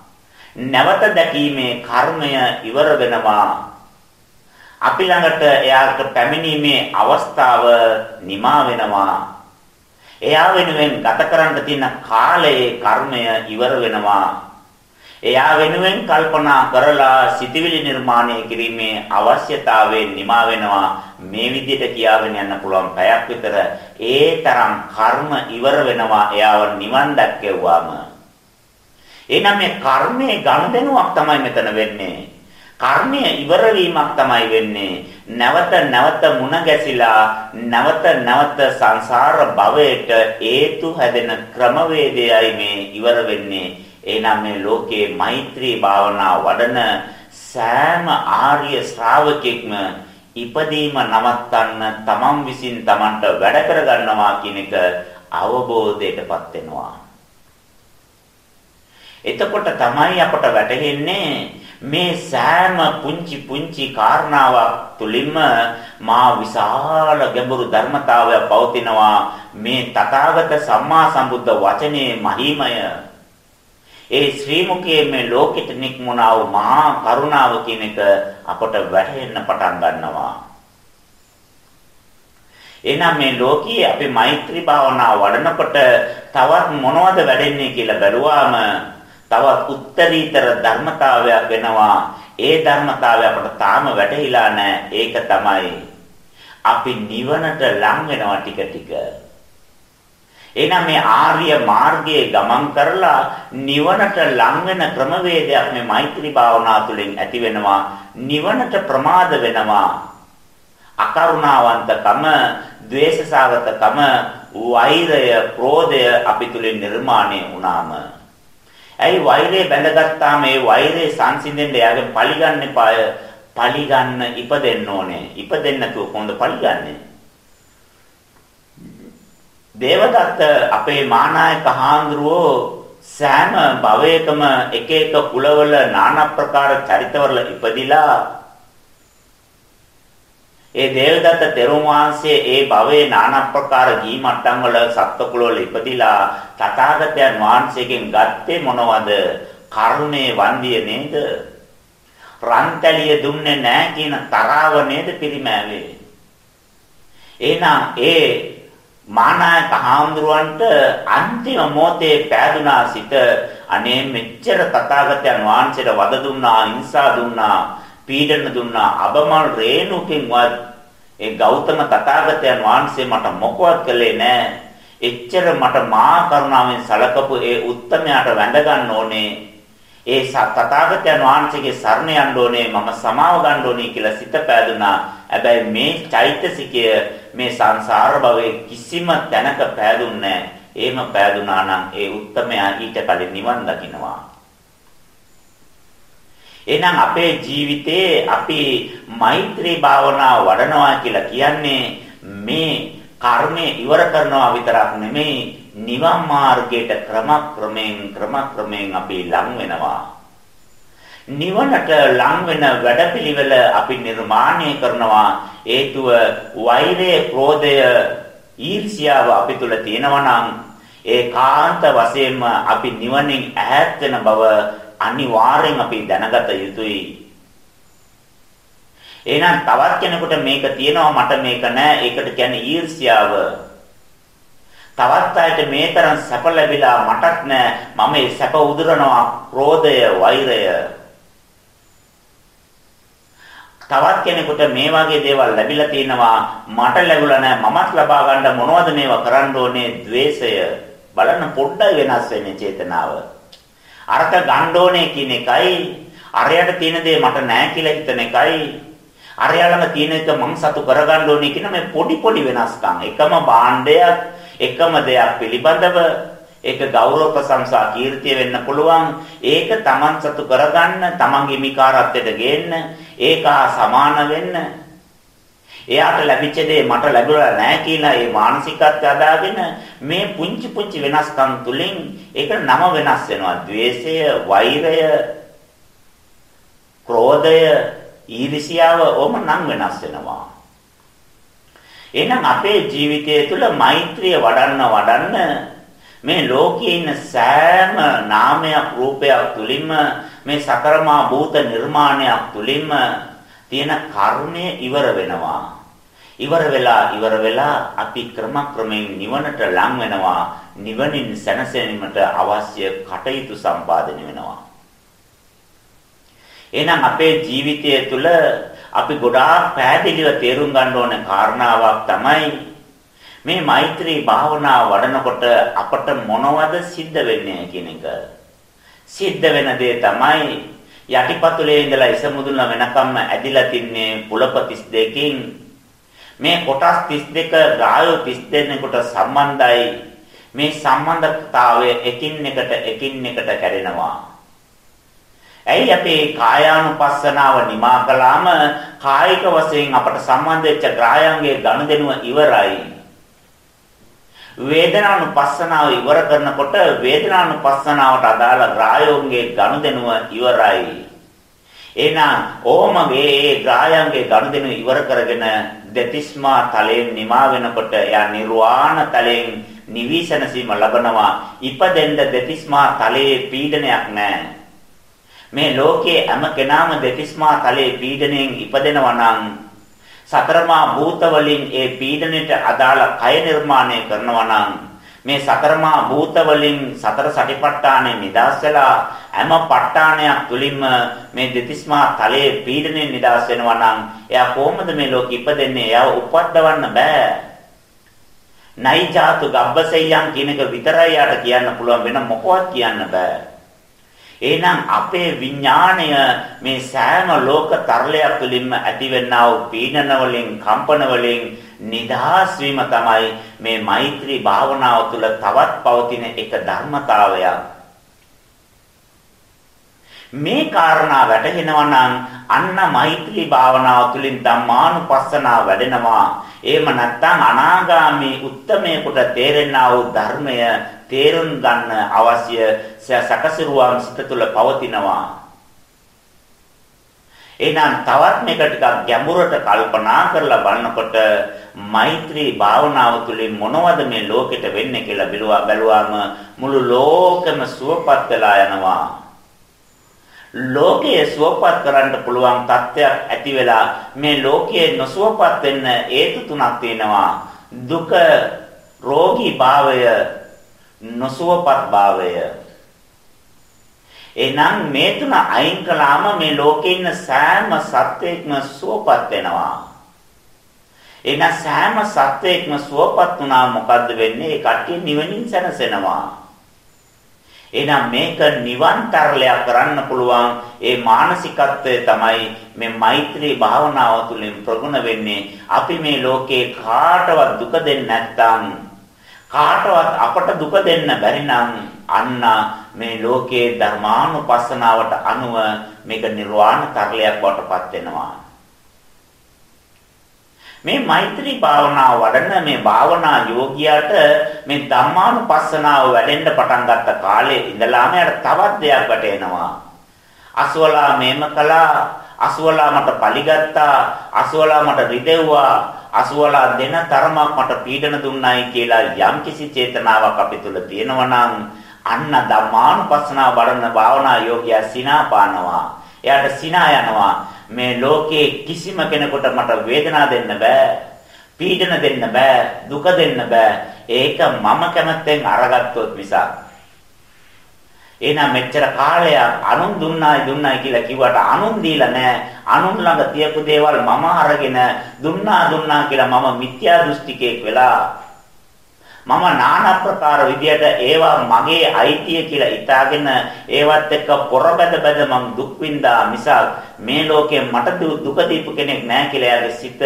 නැවත දැකීමේ කර්මය ඉවර වෙනවා. අපි ළඟට එයාට පැමිණීමේ අවස්ථාව නිමා වෙනවා. එයා වෙනුවෙන් ගත කරන්න තියෙන කාලයේ කර්මය ඉවර වෙනවා. එයා වෙනුවෙන් කල්පනා කරලා සිතවිලි නිර්මාණය කිරීමේ අවශ්‍යතාවයෙන් නිමා වෙනවා. මේ විදිහට කියාගෙන යන්න පුළුවන් පැයක් විතර ඒ තරම් කර්ම ඉවර වෙනවා එයාව නිවන් දැක්කෙව්වාම. එහෙනම් මේ කර්මයේ ගනුදෙනුවක් තමයි මෙතන වෙන්නේ. කර්මය ඉවර වීමක් තමයි වෙන්නේ නැවත නැවත මුණ ගැසිලා නැවත නැවත සංසාර භවයට හේතු හැදෙන ක්‍රමවේදයයි මේ ඉවර වෙන්නේ එහෙනම් මේ ලෝකයේ මෛත්‍රී භාවනා වඩන සෑම ආර්ය ශ්‍රාවකෙක්ම ඉපදීම නවත්තන්න තමන් විසින් තමන්ට වැඩ කරගන්නවා කියන එක අවබෝධයටපත් වෙනවා. එතකොට තමයි අපට වැටහෙන්නේ මේ සෑම පුංචි පුංචි කාරණාවක් තුලින්ම මා විශාල ගැඹුරු ධර්මතාවයක් පවතිනවා මේ තථාගත සම්මා සම්බුද්ධ වචනේ මහිමය ඒ ශ්‍රී මුඛයේ මේ ලෝකෙට නික්මුණා වූ මහා කරුණාව කියන එක අපට වැටහෙන්න පටන් ගන්නවා. එහෙනම් මේ ලෝකයේ අපි මෛත්‍රී භාවනාව වඩනකොට තවත් මොනවද වැඩෙන්නේ කියලා බැලුවාම තවත් උත්තරීතර ධර්මතාවයක් වෙනවා. ඒ ධර්මතාවය අපට තාම වැටහිලා නැහැ. ඒක තමයි අපි නිවනට ලං වෙනවා ටික ටික. එහෙනම් මේ ආර්ය මාර්ගයේ ගමන් කරලා නිවනට ලං වෙන ක්‍රමවේදයක් මේ මෛත්‍රී භාවනා තුළින් ඇති වෙනවා. නිවනට ප්‍රමාද වෙනවා. අකරුණාවන්තකම, ද්වේෂසාගතකම, වෛරය, ක්‍රෝධය අපි තුළින් නිර්මාණය වුණාම ඇයි වෛරය බැඳගත්තාම ඒ වෛරය සංසිඳෙන්න එයාගෙන් පරිගන්න එපාය. පරිගන්න ඉපදෙන්න ඕනේ. ඉපදෙන්න නැතුව කොහොමද පරිගන්නේ? දේවදත්ත අපේ මානායක හාමුදුරුවෝ සෑම භවයකම එක එක කුලවල নানা ප්‍රකාර චරිතවල ඉපදිලා ඒ දේවදත්ත තෙරුන් වහන්සේ ඒ භවයේ নানা ප්‍රකාර ගී මට්ටම් වල සත්ත්ව කුලවල ඉපදිලා තථාගතයන් වහන්සේගෙන් ගත්තේ මොනවද? කර්ණේ වන්දිය නේද? රන්තලිය දුන්නේ නැහැ කියන තරාව නේද පිරිමෑවේ? එහෙනම් ඒ මානායක හාමුදුරුවන්ට අන්තිම මොහොතේ පෑදුනා සිට අනේ මෙච්චර තථාගතයන් වහන්සේට වද දුන්නා හිංසා දුන්නා පීඩන දුන්නා. අබමල් රේණුකින්වත් ඒ ගෞතම තථාගතයන් වහන්සේ මට මොකවත් කළේ නැහැ එච්චර මට මා කරුණාවෙන් සලකපු ඒ උත්තමයාට වැඳ ගන්න ඕනේ. ඒ තථාගතයන් වහන්සේගේ සරණ යන්න ඕනේ මම සමාව ගන්න ඕනේ කියලා සිත පෑදුනා. හැබැයි මේ චෛතසිකය මේ සංසාර භවයේ කිසිම තැනක පෑදුන්නේ එහෙම පෑදුනා නම් ඒ උත්තමයා ඊට කලින් නිවන් දකින්නවා. එහෙනම් අපේ ජීවිතේ අපි මෛත්‍රී භාවනාව වඩනවා කියලා කියන්නේ මේ කර්මය ඉවර කරනවා විතරක් නෙමෙයි නිවන් මාර්ගයට ක්‍රමක්‍රමයෙන් ක්‍රමක්‍රමයෙන් අපි ලං වෙනවා. නිවනට ලං වෙන වැඩපිළිවෙල අපි නිර්මාණය කරනවා හේතුව වෛරය, ක්‍රෝධය, ඊර්ෂ්‍යාව අපි තුල තියෙනවා නම් ඒකාන්ත වශයෙන්ම අපි නිවනින් ඈත් වෙන බව අනිවාර්යෙන් අපි දැනගත යුතුයි. එහෙනම් තවත් කෙනෙකුට මේක තියෙනවා මට මේක නෑ. ඒකට කියන්නේ ඊර්ෂ්‍යාව. තවත් අයට මේ තරම් සැප ලැබිලා මටත් නෑ. මම ඒ සැප උදුරනවා ක්‍රෝධය, වෛරය. තවත් කෙනෙකුට මේ වගේ දේවල් ලැබිලා තිනවා මට ලැබුණා නෑ මමත් ලබා ගන්න මොනවද මේවා කරන්න ඕනේ द्वේෂය බලන්න පොඩ්ඩයි වෙනස් වෙන්නේ චේතනාව අරක ගන්න ඕනේ කියන එකයි. අරයට තියෙන දේ මට නෑ කියලා හිතන එකයි. අරයාලම තියෙන එක මං සතු කරගන්න ඕනේ කියන මේ පොඩි පොඩි වෙනස්කම්. එකම භාණ්ඩයක් එකම දෙයක් පිළිබඳව. ඒක ගෞරව ප්‍රශංසා කීර්තිය වෙන්න පුළුවන්. ඒක Taman සතු කරගන්න Tamanගේ මිකාරත්වයට ගේන්න. ඒක සමාන වෙන්න. එයාට ලැබිච්ච දේ මට ලැබුණා නැහැ කියලා ඒ මානසිකත්වය අදාගෙන මේ පුංචි පුංචි වෙනස්කම් තුලින් ඒක නම වෙනස් වෙනවා. द्वේෂය, වෛරය, ක්‍රෝධය, ඊර්ෂියාව ඕම නම් වෙනස් වෙනවා. එහෙනම් අපේ ජීවිතය තුළ මෛත්‍රිය වඩන්න වඩන්න මේ ලෝකයේ ඉන්න සෑම නාමයක් රූපයක් තුලින්ම මේ සතරමා භූත නිර්මාණයක් තුලින්ම තියෙන කර්මය ඉවර වෙනවා. ඉවර වෙලා ඉවර වෙලා අපි ක්‍රමක්‍රමයෙන් නිවනට ලං වෙනවා නිවනින් සැනසීමට අවශ්‍ය කටයුතු සම්පාදනය වෙනවා එහෙනම් අපේ ජීවිතය තුළ අපි ගොඩාක් පැහැදිලිව තේරුම් ගන්න ඕන කාරණාවක් තමයි මේ මෛත්‍රී භාවනාව වඩනකොට අපට මොනවද සිද්ධ වෙන්නේ කියන එක. සිද්ධ වෙන දේ තමයි යටිපතුලේ ඉඳලා ඉස මුදුන වෙනකම්ම ඇදිලා තින්නේ පුලප 32කින් මේ කොටස් 32 ගායෝ 32කට සම්බන්ධයි. මේ සම්බන්ධතාවය එකින් එකට එකින් එකට කැඩෙනවා. ඇයි අපේ කායානුපස්සනාව නිමා කළාම කායික වශයෙන් අපට සම්බන්ධ වෙච්ච ග්‍රාහයන්ගේ ගනුදෙනුව ඉවරයි. වේදනානුපස්සනාව ඉවර කරනකොට වේදනානුපස්සනාවට අදාළ ග්‍රාහයන්ගේ ගනුදෙනුව ඉවරයි. එහෙනම් ඕම වේ ග්‍රාහයන්ගේ ගනුදෙනුව ඉවර කරගෙන දෙතිස්මා තලයෙන් නිමා වෙනකොට එයා නිර්වාණ තලයෙන් නිවිසනසීම ලබනවා. ඉපදෙන්න දෙතිස්මා තලයේ පීඩනයක් නැහැ. මේ ලෝකයේ හැම කෙනාම දෙතිස්මා තලයේ පීඩණයෙන් ඉපදෙනවා නම් සතරමා භූත වලින් ඒ පීඩණයට අදාළ කය නිර්මාණය කරනවා නම් මේ සතරමා භූත වලින් සතර සටිපට්ඨානෙ නිදාස් වෙලා හැම ප ဋ ාණයක් තුලින්ම මේ දෙතිස්මා තලයේ පීඩණයෙන් නිදාස් වෙනවා නම් එයා කොහොමද මේ ලෝකෙ ඉපදෙන්නේ? එයාව උපද්දවන්න බෑ. නයිජාතු ගබ්බසෙයයන් කියන එක විතරයි යාට කියන්න පුළුවන් වෙන මොකවත් කියන්න බෑ. එහෙනම් අපේ විඥාණය මේ සෑම ලෝක තරලයක් තුළින්ම ඇතිවෙනා වූ පීඩන වලින් කම්පන වලින් නිදහස් වීම තමයි මේ මෛත්‍රී භාවනාව තුළ තවත් පවතින එක ධර්මතාවයක්. මේ කාරණා වැටහෙනවා නම් අන්න මෛත්‍රී භාවනාව තුළින් ධම්මානුපස්සනාව වැඩෙනවා. එහෙම නැත්නම් අනාගාමී උත්තමයෙකුට තේරෙනා වූ ධර්මය තේරුම් ගන්න අවශ්‍ය සකසිරුවම් සිත තුළ පවතිනවා. එහෙනම් තවත් මේක ටිකක් ගැඹුරට කල්පනා කරලා බලනකොට මෛත්‍රී භාවනාව තුළින් මොනවද මේ ලෝකෙට වෙන්නේ කියලා බැලුවාම මුළු ලෝකෙම සුවපත් වෙලා යනවා. ලෝකයේ සුවපත් කරන්න පුළුවන් තත්ත්වයක් ඇති වෙලා මේ ලෝකයේ නොසුවපත් වෙන්න හේතු තුනක් තියෙනවා දුක රෝගී භාවය නොසුවපත් භාවය එනම් මේ තුන අයින් කළාම මේ ලෝකේ ඉන්න සෑම සත්වයක්ම සුවපත් වෙනවා. එන සෑම සත්වයක්ම සුවපත් වුණා මොකද්ද වෙන්නේ? ඒ කට්ටිය නිවනින් සැනසෙනවා. එහෙනම් මේක නිවන් තරලයක් කරන්න පුළුවන්. ඒ මානසිකත්වය තමයි මේ මෛත්‍රී භාවනාව තුළින් ප්‍රගුණ වෙන්නේ. අපි මේ ලෝකේ කාටවත් දුක දෙන්නේ නැත්නම් කාටවත් අපට දුක දෙන්න බැරි නම් අන්න මේ ලෝකේ ධර්මානුපස්සනාවට අනුව මේක නිර්වාණ තරලයක් වටපත් වෙනවා. මේ මෛත්‍රී භාවනාව වඩන මේ භාවනා යෝගියාට මේ ධම්මානුපස්සනාව වැඩෙන්න පටන් ගත්ත කාලේ ඉඳලාම යට තවත් දෙයක් වැටෙනවා. අසවලා මේම කළා, අසවලා මට පලිගත්තා, අසවලා මට රිදෙව්වා, අසවලා දෙන තරමක් මට පීඩන දුන්නයි කියලා යම්කිසි චේතනාවක් අපි තුල තියෙනවා නම් අන්න ධම්මානුපස්සනාව වඩන භාවනා යෝගියා සිනාපානවා. එයාට සිනා යනවා. මේ ලෝකේ කිසිම කෙනෙකුට මට වේදනාව දෙන්න බෑ. පීඩන දෙන්න බෑ. දුක දෙන්න බෑ. ඒක මම කැමැත්තෙන් අරගත්තොත් මිසක්. එහෙනම් මෙච්චර කාලයක් අනුන් දුන්නායි දුන්නායි කියලා කිව්වට අනුන් දීලා නැහැ. අනුන් ළඟ තියපු දේවල් මම අරගෙන දුන්නා දුන්නා කියලා මම මිත්‍යා දෘෂ්ටිකෙක් වෙලා මම নানা ප්‍රකාර විදියට ඒවා මගේ අයිතිය කියලා හිතාගෙන ඒවත් එක්ක පොරබැද බැද මං දුක් විඳා මිසක් මේ ලෝකේ මට දුක දීපු කෙනෙක් නැහැ කියලා එයාගේ සිත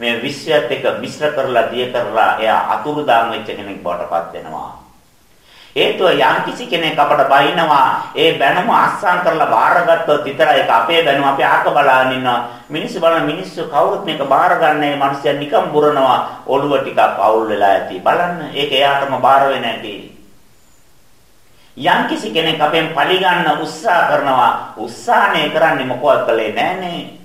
මේ විශ්වයත් එක්ක මිශ්‍ර කරලා දිය කරලා එයා අතුරුදාන් වෙච්ච කෙනෙක් බවට පත් වෙනවා. හේතුව යම් කිසි කෙනෙක් අපට බයිනවා ඒ බැනම අස්සම් කරලා බාරගත්තොත් විතරයි ඒක අපේ බැනුම අපි ආක බලාගෙන ඉන්නවා. මිනිස්සු බලන මිනිස්සු කවුරුත් මේක බාරගන්නේ මිනිස්සු නිකම් බුරනවා. ඔළුව ටිකක් අවුල් වෙලා ඇති. බලන්න ඒක එයාටම බාර වෙන්නේ නැති. යම් කිසි කෙනෙක් අපෙන් පරිගන්න උත්සාහ කරනවා. උත්සාහනේ කරන්නේ මොකවත් කළේ නැහනේ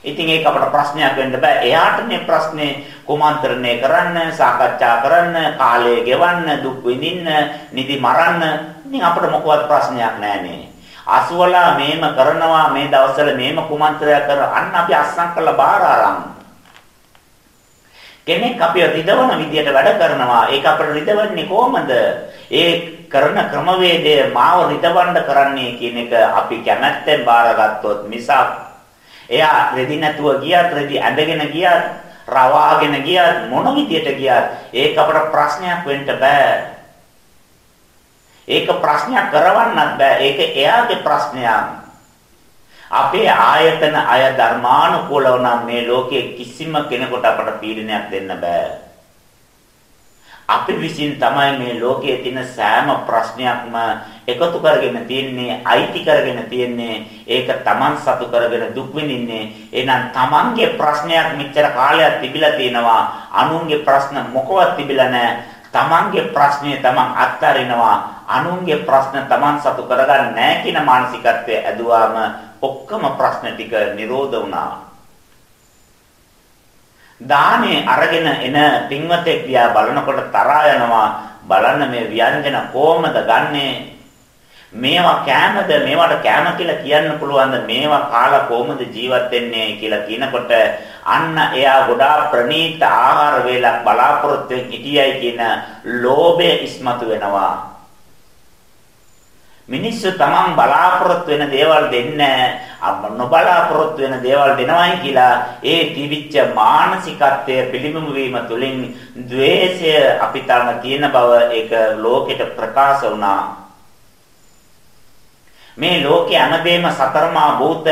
ඉතින් ඒක අපට ප්‍රශ්නයක් වෙන්න බෑ. එයාටනේ ප්‍රශ්නේ කුමන්ත්‍රණය කරන්න, සාකච්ඡා කරන්න, කාලය ගෙවන්න, දුක් විඳින්න, නිදි මරන්න. ඉතින් අපිට මොකවත් ප්‍රශ්නයක් නෑනේ. අසුවලා මේම කරනවා මේ දවස්වල මේම කුමන්ත්‍රයක් කර අන්න අපි අස්සම් කරලා බාර අරන්. කෙනෙක් අපිව රිදවන විදියට වැඩ කරනවා. ඒක අපිට රිදවන්නේ කොහමද? ඒ කරන ක්‍රමවේදය මාව රිදවන්න කරන්නේ කියන එක අපි කැමැත්තෙන් බාරගත්තොත් මිසක් එයා රෙදි නැතුව ගියත් රෙදි ඇඳගෙන ගියත් රවාගෙන ගියත් මොන විදියට ගියත් ඒක අපට ප්‍රශ්නයක් වෙන්න බෑ. ඒක ප්‍රශ්නයක් කරවන්නත් බෑ. ඒක එයාගේ ප්‍රශ්නයක්. අපේ ආයතන අය ධර්මානුකූලව නම් මේ ලෝකයේ කිසිම කෙනෙකුට අපට පීඩනයක් දෙන්න බෑ. අපි විසින් තමයි මේ ලෝකයේ තියෙන සෑම ප්‍රශ්නයක්ම එකතු කරගෙන තියන්නේ අයිති කරගෙන තියන්නේ. ඒක Taman සතු කරගෙන දුක් විඳින්නේ. එහෙනම් Tamanගේ ප්‍රශ්නයක් මෙච්චර කාලයක් තිබිලා තියෙනවා. අනුන්ගේ ප්‍රශ්න මොකවත් තිබිලා නැහැ. Tamanගේ ප්‍රශ්නේ Taman අත්හරිනවා. අනුන්ගේ ප්‍රශ්න Taman සතු කරගන්න නැහැ කියන මානසිකත්වය ඇදුවාම ඔක්කොම ප්‍රශ්න ටික නිරෝධ වුණා. දානේ අරගෙන එන පින්වතෙක් දිහා බලනකොට තරහා යනවා. බලන්න මේ ව්‍යංජන කොහමද ගන්නෙ? මේවා කෑමද? මේවට කෑම කියලා කියන්න පුළුවන්ද? මේවා කාලා කොහමද ජීවත් වෙන්නේ කියලා කියනකොට අන්න එයා ගොඩාක් ප්‍රණීත ආහාර වේලක් බලාපොරොත්තු වෙ හිටියයි කියන ලෝභය ඉස්මතු වෙනවා. මිනිස්සු තමන් බලාපොරොත්තු වෙන දේවල් දෙන්නේ නොබලාපොරොත්තු වෙන දේවල් දෙනවයි කියලා ඒ තිබිච්ච මානසිකත්වය පිළිඹු වීම තුළින් द्वේෂය අපි තරම තියෙන බව ඒක ලෝකෙට ප්‍රකාශ වුණා. මේ ලෝකේ හැමදේම සතරමා භූත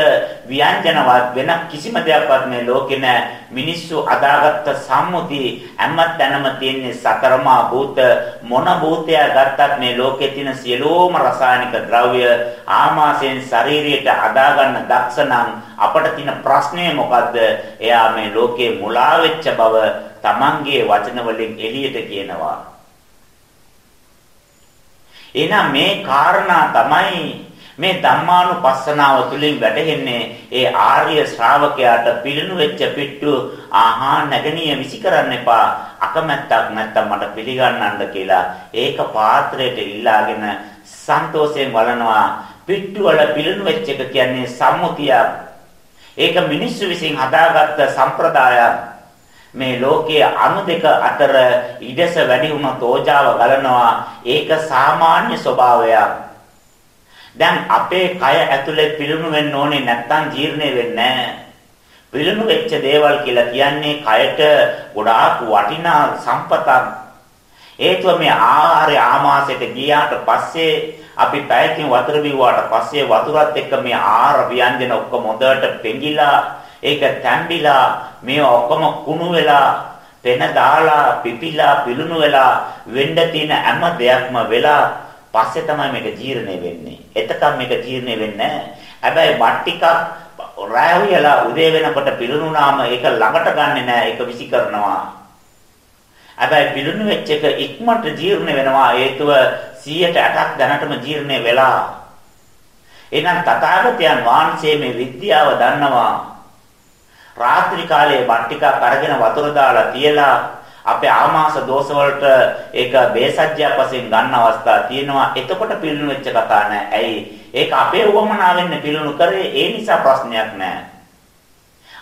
ව්‍යංජනවත් වෙන කිසිම දෙයක්වත් මේ ලෝකේ නෑ. මිනිස්සු අදාගත්ත සම්මුති හැමතැනම තියෙන සතරමා භූත මොන භූතය ගත්තත් මේ ලෝකේ තියෙන සියලුම රසායනික ද්‍රව්‍ය ආමාශයෙන් ශරීරයට අදා ගන්න දක්ෂනම් අපට තියෙන ප්‍රශ්නේ මොකද්ද? එයා මේ ලෝකේ මුලා වෙච්ච බව Tamanගේ වචන වලින් එළියට කියනවා. එහෙනම් මේ කාරණා තමයි මේ ධම්මානුපස්සනාව තුළින් වැටහෙන්නේ ඒ ආර්ය ශ්‍රාවකයාට පිළිණු වෙච්ච පිට්ටු ආහා නැගණිය විසි කරන්න එපා. අකමැත්තක් නැත්තම් මට පිළිගන්නන්න කියලා ඒක පාත්‍රයට ඉල්ලාගෙන සන්තෝෂයෙන් වළනවා. පිට්ටු වල පිළිණු වෙච්ච එක කියන්නේ සම්මුතිය. ඒක මිනිස්සු විසින් හදාගත්ත සම්ප්‍රදායක් මේ ලෝකයේ අණු දෙක අතර ඉඩස වැඩි වුණ තෝජාව ගලනවා. ඒක සාමාන්‍ය ස්වභාවයක්. දැන් අපේ කය ඇතුලේ පිළිණු වෙන්න ඕනේ නැත්තම් ජීර්ණය වෙන්නේ නැහැ. පිළිණු වෙච්ච දේවල් කියලා කියන්නේ කයට ගොඩාක් වටිනා සම්පතක්. හේතුව මේ ආහාරය ආමාශයට ගියාට පස්සේ අපි පැයකින් වතුර බිව්වාට පස්සේ වතුරත් එක්ක මේ ආහාර ව්‍යංජන ඔක්කොම හොඳට පෙඟිලා ඒක තැඹිලා මේ ඔක්කොම කුණු වෙලා පෙන දාලා පිපිලා පිළුණු වෙලා වෙන්න තියෙන හැම දෙයක්ම වෙලා පස්සේ තමයි මේක ජීර්ණය වෙන්නේ. එතකම් මේක ජීර්ණය වෙන්නේ නැහැ. හැබැයි වත් ටිකක් රාය වෙලා උදේ වෙනකොට පිරුණුනාම ඒක ළඟට ගන්නෙ නෑ ඒක විසි කරනවා. හැබැයි පිරුණු වෙච්ච එක ඉක්මනට ජීර්ණ වෙනවා හේතුව 180ක් දැනටම ජීර්ණය වෙලා. එහෙනම් තථාගතයන් වහන්සේ මේ විද්‍යාව දන්නවා. රාත්‍රී කාලයේ බට්ටිකා කරගෙන වතුර දාලා තියලා අපේ ආමාශ දෝෂ වලට ඒක බේසජ්ජයක් වශයෙන් ගන්න අවස්ථා තියෙනවා. එතකොට පිළිණු වෙච්ච කතා නෑ. ඇයි? ඒක අපේ උවමනාවෙන් පිළිණු කරේ. ඒ නිසා ප්‍රශ්නයක් නෑ.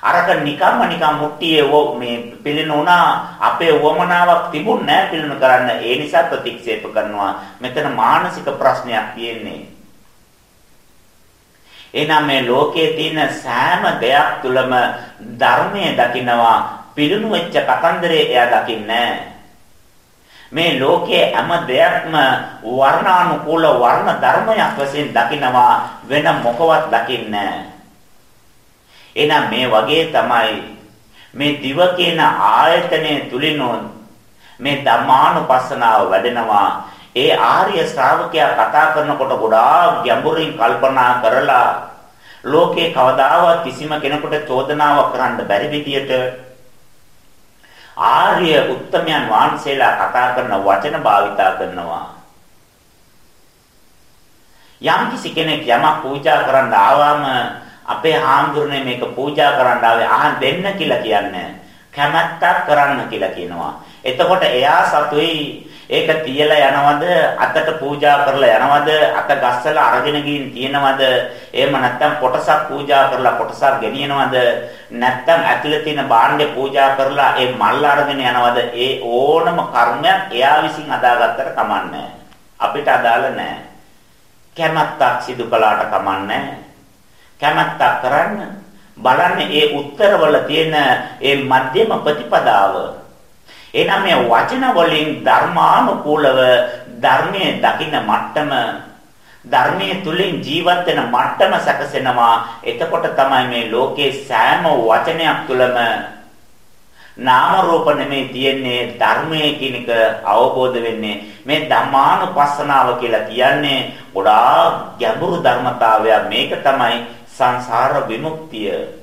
අරක නිකම්ම නිකම් මුට්ටියේ මේ පිළිණුණා අපේ උවමනාවක් තිබුණ නෑ පිළිණු කරන්න. ඒ නිසා ප්‍රතික්ෂේප කරනවා. මෙතන මානසික ප්‍රශ්නයක් තියෙන්නේ. එහෙනම් මේ ලෝකයේ තියෙන සෑම දෙයක් තුළම ධර්මයේ දකින්නවා පිළිණු වෙච්ච කතන්දරේ එයා දකින්නේ මේ ලෝකයේ හැම දෙයක්ම වර්ණානුකූල වර්ණ ධර්මයක් වශයෙන් දකිනවා වෙන මොකවත් දකින්නේ එහෙනම් මේ වගේ තමයි මේ දිව කියන ආයතනය තුලිනුත් මේ ධම්මානුපස්සනාව වැඩෙනවා. ඒ ආර්ය ශ්‍රාවකයා කතා කරනකොට ගොඩාක් ගැඹුරින් කල්පනා කරලා ලෝකේ කවදාවත් කිසිම කෙනෙකුට චෝදනාවක් කරන්න බැරි විදියට ආර්ය උත්තමයන් වහන්සේලා කතා කරන වචන භාවිතා කරනවා. යම් කිසි කෙනෙක් යමක් පූජා කරන්න ආවම අපේ හාමුදුරනේ මේක පූජා කරන්න ආවේ අහන් දෙන්න කියලා කියන්නේ කැමැත්තක් කරන්න කියලා කියනවා. එතකොට එයා සතුයි ඒක තියලා යනවද? අතට පූජා කරලා යනවද? අත ගස්සලා අරගෙන ගින් තියනවද? එහෙම නැත්නම් කොටසක් පූජා කරලා කොටසක් ගෙනියනවද? නැත්නම් ඇතුලේ තියෙන භාණ්ඩේ පූජා කරලා ඒ මල් අරගෙන යනවද? ඒ ඕනම කර්මයක් එයා විසින් අදාගත්තට කමන්නේ අපිට අදාළ නැහැ. කැමැත්තක් සිදු කළාට කමන්නේ කැමැත්තක් කරන්න බලන්න ඒ උත්තරවල තියෙන ඒ මධ්‍යම ප්‍රතිපදාව එහෙනම් මේ වචන වලින් ධර්මානුකූලව ධර්මයේ දකින්න මට්ටම ධර්මයේ තුලින් ජීවත් වෙන මට්ටම සැකසෙනවා. එතකොට තමයි මේ ලෝකේ සෑම වචනයක් තුළම නාම රූප නෙමේ තියෙන්නේ ධර්මයේ කියන එක අවබෝධ වෙන්නේ. මේ ධම්මානුපස්සනාව කියලා කියන්නේ ගොඩාක් ගැඹුරු ධර්මතාවයක්. මේක තමයි සංසාර විමුක්තිය.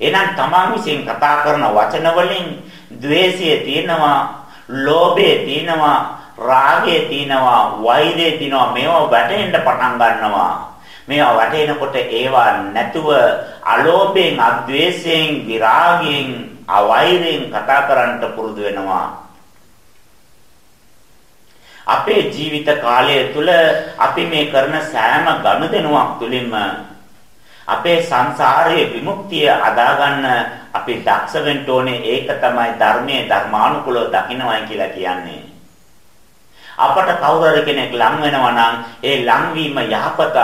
එහෙනම් තමන් විසින් කතා කරන වචන වලින් द्वේෂය තියෙනවා, ලෝභය තියෙනවා, රාගය තියෙනවා, වෛරය තියෙනවා. මේවා වැටෙන්න පටන් ගන්නවා. මේවා වැටෙනකොට ඒවා නැතුව අලෝභයෙන්, අද්වේෂයෙන්, විරාගයෙන්, අවෛරයෙන් කතා කරන්නට පුරුදු වෙනවා. අපේ ජීවිත කාලය තුළ අපි මේ කරන සෑම ගනුදෙනුවක් තුළින්ම අපේ සංසාරයේ විමුක්තිය අදාගන්න අපි දක්ෂ වෙන්න ඕනේ ඒක තමයි ධර්මයේ ධර්මානුකූලව දකින්නවයි කියලා කියන්නේ. අපට කවුරු හරි කෙනෙක් ලං වෙනවා නම් ඒ ලංවීම යහපතක්.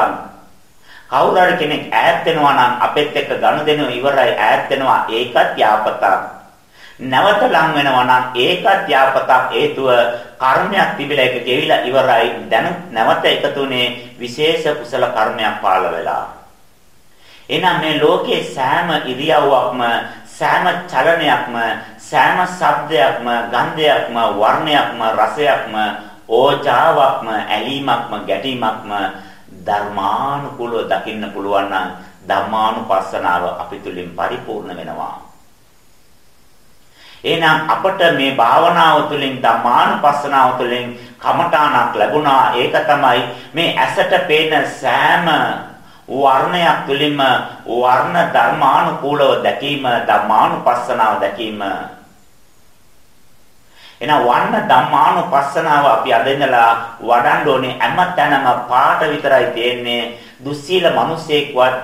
කවුරු හරි කෙනෙක් ඈත් වෙනවා නම් අපෙත් එක්ක ගනුදෙනු ඉවරයි ඈත් වෙනවා ඒකත් යහපතක්. නැවත ලං වෙනවා නම් ඒකත් යහපතක් හේතුව කර්මයක් තිබිලා ඒක ගෙවිලා ඉවරයි දැන් නැවත එකතුනේ විශේෂ කුසල කර්මයක් පාළ වෙලා එහෙනම් මේ ලෝකේ සෑම ඉරියව්වක්ම සෑම චලනයක්ම සෑම ශබ්දයක්ම ගන්ධයක්ම වර්ණයක්ම රසයක්ම ඕජාවක්ම ඇලීමක්ම ගැටීමක්ම ධර්මානුකූලව දකින්න පුළුවන් නම් ධම්මානුපස්සනාව අපි තුලින් පරිපූර්ණ වෙනවා. එහෙනම් අපට මේ භාවනාව තුළින් ධම්මානුපස්සනාව තුළින් කමඨාණක් ලැබුණා. ඒක තමයි මේ ඇසට පේන සෑම වර්ණයක් තුළින්ම වර්ණ ධර්මානුකූලව දැකීම ධම්මානුපස්සනාව දැකීම. එන වර්ණ ධම්මානුපස්සනාව අපි අද ඉඳලා වඩන්න ඕනේ හැමතැනම පාට විතරයි තියෙන්නේ. දුස්සීල මිනිසෙක්වත්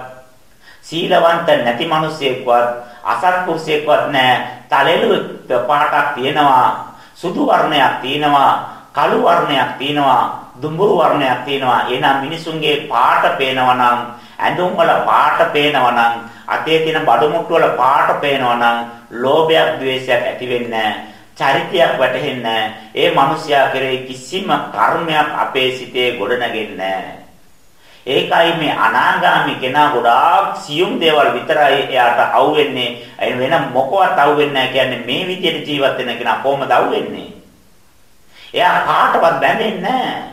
සීලවන්ත නැති මිනිසෙක්වත් අසත්පුරුෂයෙක්වත් නැහැ. තලෙලු පාටක් තියෙනවා සුදු වර්ණයක් තියෙනවා කළු වර්ණයක් තියෙනවා. දුඹුරු වර්ණයක් තියෙනවා. එහෙනම් මිනිසුන්ගේ පාට පේනවා නම් ඇඳුම් වල පාට පේනවා නම් අතේ තියෙන බඩු මුට්ටු වල පාට පේනවා නම් ලෝභයක්, ద్వේෂයක් ඇති වෙන්නේ චරිතයක් වැටහෙන්නේ ඒ මිනිසයා කෙරේ කිසිම කර්මයක් අපේ සිතේ ගොඩනගෙන්නේ ඒකයි මේ අනාගාමි කෙනා ගොඩාක් සියුම් දේවල් විතරයි එයාට අවුෙන්නේ. ඒ වෙන මොකවත් අවුෙන්නේ නැහැ කියන්නේ මේ විදිහට ජීවත් වෙන කෙනා කොහොමද අවුෙන්නේ? එයා කාටවත් බැඳෙන්නේ නැහැ.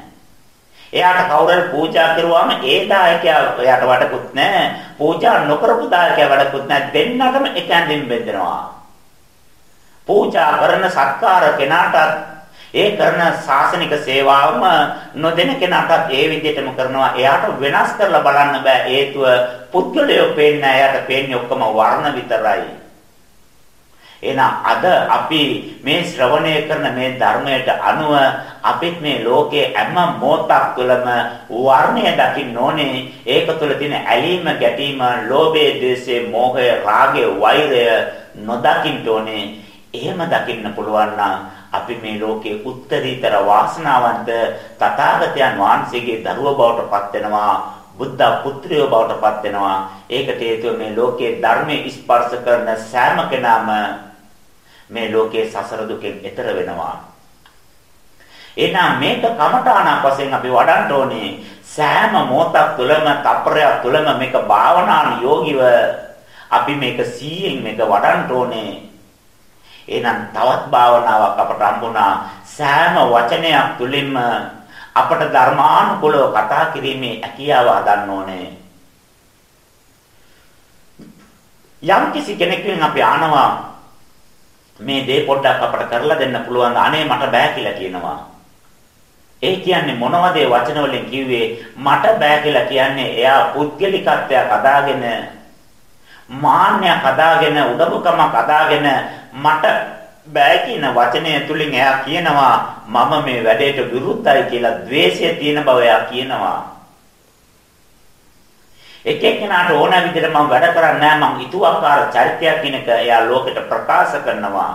එයාට කවුරුහරි පූජා කරුවාම ඒ දායකයා එයාට වඩකුත් නැහැ. පූජා නොකරපු දායකයා වඩකුත් නැහැ. දෙන්නටම එක ඇඳින් බෙදෙනවා. පූජා කරන සත්කාර කෙනාටත් ඒ කරන සාසනික සේවාවම නොදෙන කෙනාටත් ඒ විදිහටම කරනවා. එයාට වෙනස් කරලා බලන්න බෑ. හේතුව පුද්ගලයෝ පේන්නේ නැහැ. එයාට පේන්නේ ඔක්කොම වර්ණ විතරයි. එහෙනම් අද අපි මේ ශ්‍රවණය කරන මේ ධර්මයට අනුව අපිත් මේ ලෝකයේ හැම මොහොතක් තුළම වර්ණය දකින්න ඕනේ. ඒක තුළ තියෙන ඇලීම, ගැටීම, ලෝභය, ද්වේෂය, මෝහය, රාගය, වෛරය නොදකින්න ඕනේ. එහෙම දකින්න පුළුවන් නම් අපි මේ ලෝකයේ උත්තරීතර වාසනාවන්ත තථාගතයන් වහන්සේගේ දරුව බවට පත් වෙනවා. බුද්ධ පුත්‍රයෝ බවට පත් වෙනවා. ඒකට හේතුව මේ ලෝකයේ ධර්මයේ ස්පර්ශ කරන සෑම කෙනාම මේ ලෝකයේ සසර දුකෙන් එතර වෙනවා. එහෙනම් මේක කමඨාණක් වශයෙන් අපි වඩන්න ඕනේ. සෑම මොහොතක් තුළම, තප්පරයක් තුළම මේක භාවනාන යෝගිව අපි මේක සීයෙන් මේක වඩන්න ඕනේ. එහෙනම් තවත් භාවනාවක් අපට හම්බුණා. සෑම වචනයක් තුළින්ම අපට ධර්මානුකූලව කතා කිරීමේ හැකියාව හදන්න ඕනේ. යම් කිසි කෙනෙක්ගෙන් අපි අහනවා මේ දේ පොඩ්ඩක් අපට කරලා දෙන්න පුළුවන් අනේ මට බෑ කියලා කියනවා. ඒ කියන්නේ මොනවද ඒ වචන වලින් කිව්වේ මට බෑ කියලා කියන්නේ එයා පුද්ගලිකත්වයක් අදාගෙන මාන්නයක් අදාගෙන උඩඟුකමක් අදාගෙන මට බෑ කියන වචනය තුලින් එයා කියනවා මම මේ වැඩේට විරුද්ධයි කියලා द्वේෂය තියෙන බව එයා කියනවා. එක එක්කෙනාට ඕන විදිහට මම වැඩ කරන්නේ නැහැ මං ඊතුවක්කාර චරිතයක් කෙනක එයා ලෝකෙට ප්‍රකාශ කරනවා.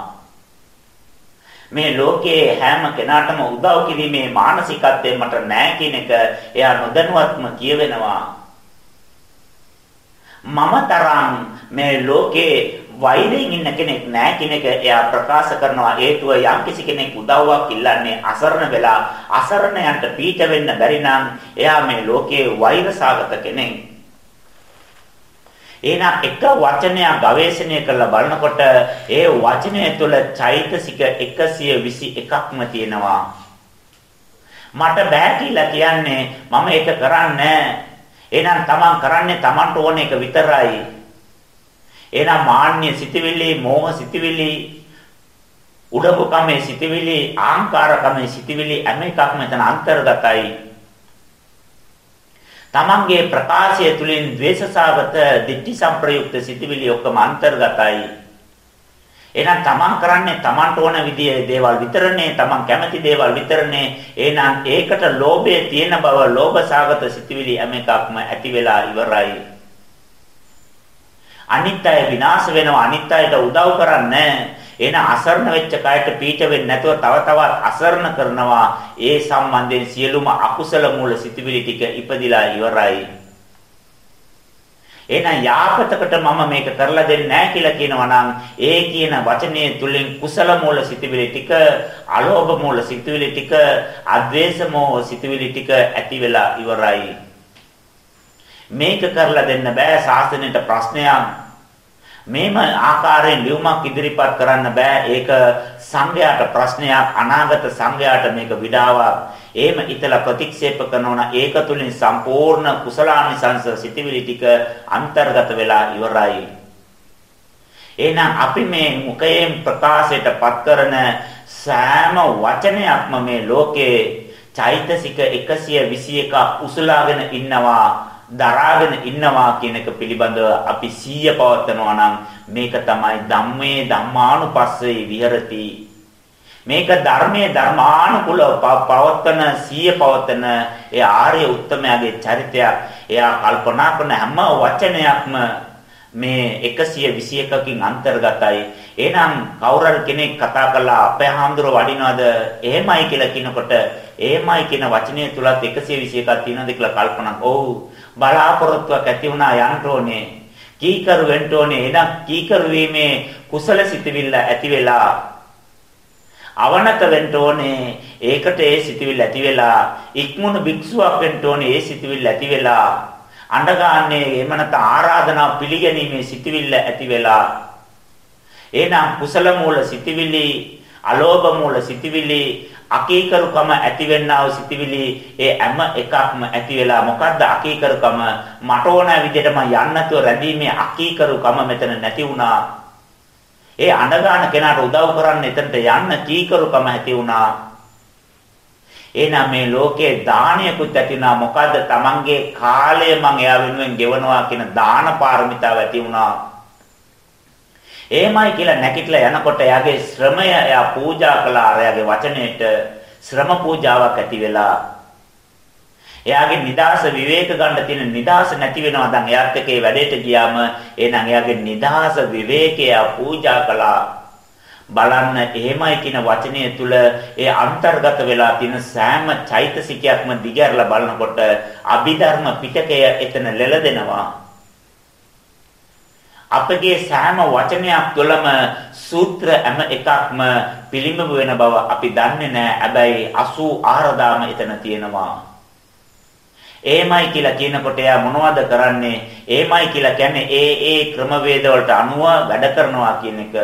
මේ ලෝකයේ හැම කෙනාටම උදව් කිරීමේ මානසිකත්වය මට නැහැ කියන එක එයා නොදැනුවත්ම කියවෙනවා. මම තරම් මේ ලෝකේ වෛරයෙන් ඉන්න කෙනෙක් නැහැ කියන එක එයා ප්‍රකාශ කරනවා. හේතුව යම්කිසි කෙනෙක් උදව්වක් ඉල්ලන්නේ අසරණ වෙලා අසරණයන්ට පීඩ වෙන්න බැරි නම් එයා මේ ලෝකයේ වෛරසාගත කෙනෙක්. එහෙනම් එක වචනයක් ගවේෂණය කරලා බලනකොට ඒ වචනය තුළ චෛතසික 121ක්ම තියෙනවා. මට බෑ කියලා කියන්නේ මම ඒක කරන්නේ එහෙනම් තමන් කරන්නේ තමන්ට ඕන එක විතරයි. එහෙනම් මාන්නය සිටිවිලි, මෝහ සිටිවිලි, උඩඟුකමේ සිටිවිලි, ආංකාරකමේ සිටිවිලි හැම එකක්ම එතන අන්තර්ගතයි. තමන්ගේ ප්‍රකාශය තුළින් ද්වේෂසාගත දිට්ඨි සංප්‍රයුක්ත සිතිවිලි ඔක්කොම අන්තර්ගතයි. එහෙනම් තමන් කරන්නේ තමන්ට ඕන විදිහේ දේවල් විතරනේ තමන් කැමති දේවල් විතරනේ එහෙනම් ඒකට ලෝභය තියෙන බව ලෝභසාගත සිතිවිලි හැම එකක්ම ඇති වෙලා ඉවරයි අනිත්‍යය විනාශ වෙනවා අනිත්‍යයට උදව් කරන්නේ එන අසරණ වෙච්ච කයට පීඩ වෙන්නේ නැතුව තව තවත් අසරණ කරනවා ඒ සම්බන්ධයෙන් සියලුම අකුසල මූල සිතුවිලි ටික ඉපදිලා ඉවරයි එහෙනම් යාපතකට මම මේක කරලා දෙන්නේ නැහැ කියලා කියනවා නම් ඒ කියන වචනේ තුලින් කුසල මූල සිතුවිලි ටික, අලෝභ මූල සිතුවිලි ටික, අද්වේෂ මූල සිතුවිලි ටික ඇති වෙලා ඉවරයි. මේක කරලා දෙන්න බෑ සාසනෙට ප්‍රශ්නයක්. මේම ආකාරයෙන් ලියුමක් ඉදිරිපත් කරන්න බෑ. ඒක සංඝයාට ප්‍රශ්නයක් අනාගත සංඝයාට මේක විඩාවක්. එහෙම ඉතලා ප්‍රතික්ෂේප කරනවා ඒක තුලින් සම්පූර්ණ කුසලානිසංස සිටිවිලි ටික අන්තර්ගත වෙලා ඉවරයි. එහෙනම් අපි මේ මුඛයෙන් ප්‍රකාශයට පත් කරන සෑම වචනයක්ම මේ ලෝකේ චෛතසික 121 උසලාගෙන ඉන්නවා දරාගෙන ඉන්නවා කියන එක පිළිබඳව අපි සීය පවත්නවා නම් මේක තමයි ධම්මේ ධම්මානුපස්සේ විහෙරති. මේක ධර්මයේ ධර්මානුකූලව පවත්වන සීය පවත්වන ඒ ආර්ය උත්තමයාගේ චරිතයක්. එයා කල්පනා කරන හැම වචනයක්ම මේ 121කින් අන්තර්ගතයි. එහෙනම් කවුරු කෙනෙක් කතා කළා අපේ හාමුදුර වඩිනවද? එහෙමයි කියලා කියනකොට එහෙමයි කියන වචනය තුලත් 121ක් තියෙනවද කියලා කල්පනා ඔව්. බලාපොරොත්තුවක් ඇති වුණා යන්න ඕනේ. කීකරු වෙන්න ඕනේ. එනම් කීකරු වීමේ කුසල සිතවිල්ල ඇති වෙලා අවනත වෙන්න ඕනේ. ඒකට ඒ සිතවිල්ල ඇති වෙලා ඉක්මුණු භික්ෂුවක් වෙන්න ඕනේ. ඒ සිතවිල්ල ඇති වෙලා අඬගාන්නේ එහෙම නැත්නම් ආරාධනා පිළිගැනීමේ සිතවිල්ල ඇති වෙලා එහෙනම් කුසල මූල සිතවිලි අලෝභ මූල සිතවිලි අකීකරුකම ඇතිවෙන්නා වූ සිටිවිලි ඒ හැම එකක්ම ඇති වෙලා මොකද්ද අකීකරුකම? මට ඕන විදිහට මම යන්න නැතුව රැඳීමේ අකීකරුකම මෙතන නැති වුණා. ඒ අඬගාන කෙනාට උදව් කරන්න එතනට යන්න කීකරුකම ඇති වුණා. එහෙනම් මේ ලෝකේ දානයකුත් ඇතිනා මොකද්ද? Tamange කාලය මං එයා වෙනුවෙන් ගෙවනවා කියන දාන පාරමිතාව ඇති වුණා. එහෙමයි කියලා නැකිట్లా යනකොට එයාගේ ශ්‍රමය එයා පූජා කළා එයාගේ වචනේට ශ්‍රම පූජාවක් ඇති වෙලා එයාගේ නිදාස විවේක ගන්න තියෙන නිදාස නැති වෙනවා. දැන් එයාත් එක්ක ඒ වැඩේට ගියාම එහෙනම් එයාගේ නිදාස විවේකය පූජා කළා. බලන්න එහෙමයි කියන වචනය තුල ඒ අන්තර්ගත වෙලා තියෙන සෑම චෛතසිකයක්ම දිගහැරලා බලනකොට අභිධර්ම පිටකය එතන ලෙලදෙනවා අපගේ සෑම වචනයක් තුළම සූත්‍ර හැම එකක්ම පිළිඹු වෙන බව අපි දන්නේ නැහැ. හැබැයි 84000ම එතන තියෙනවා. එහෙමයි කියලා කියනකොට එයා මොනවද කරන්නේ? එහෙමයි කියලා කියන්නේ ඒ ඒ ක්‍රමවේද වලට අනුව වැඩ කරනවා කියන එක.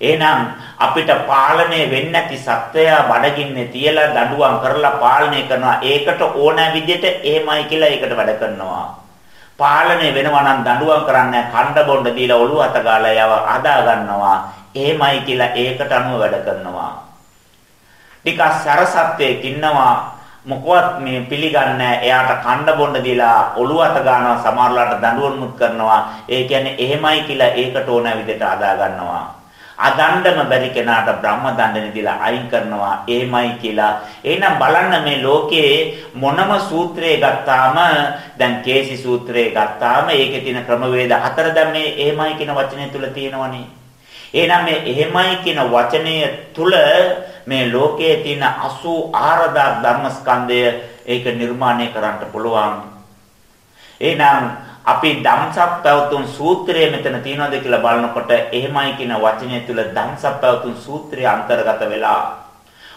එහෙනම් අපිට පාලනය වෙන්නේ නැති සත්වයා බඩගින්නේ තියලා දඬුවම් කරලා පාලනය කරනවා. ඒකට ඕන විදිහට එහෙමයි කියලා ඒකට වැඩ කරනවා. පාලනය වෙනවා නම් දඬුවම් කරන්නේ කණ්ඩ බොණ්ඩ දීලා ඔළුව අත ගාලා යව හදා ගන්නවා. එහෙමයි කියලා ඒකට අනුව වැඩ කරනවා. ටිකක් සරසත්වයක් ඉන්නවා මොකවත් මේ පිළිගන්නේ එයාට කණ්ඩ බොණ්ඩ දීලා ඔළුව අත ගන්නවා සමහරලාට දඬුවම්මුත් කරනවා. ඒ කියන්නේ එහෙමයි කියලා ඒකට ඕන විදිහට හදා ගන්නවා. අදණ්ඩම බැරි කෙනාට බ්‍රහ්ම දණ්ඩන දීලා අයින් කරනවා එහෙමයි කියලා. එහෙනම් බලන්න මේ ලෝකයේ මොනම සූත්‍රයේ ගත්තාම දැන් කේසි සූත්‍රයේ ගත්තාම ඒකේ තියෙන ක්‍රමවේද හතර දැන් මේ එහෙමයි කියන වචනය තුල තියෙනවනේ. එහෙනම් මේ එහෙමයි කියන වචනය තුල මේ ලෝකයේ තියෙන 84000 ධර්මස්කන්ධය ඒක නිර්මාණය කරන්න පුළුවන්. එහෙනම් අපි ධම්සප් පැවතුම් සූත්‍රය මෙතන තියෙනවද කියලා බලනකොට එහෙමයි කියන වචනය තුල ධම්සප් පැවතුම් සූත්‍රය අන්තර්ගත වෙලා.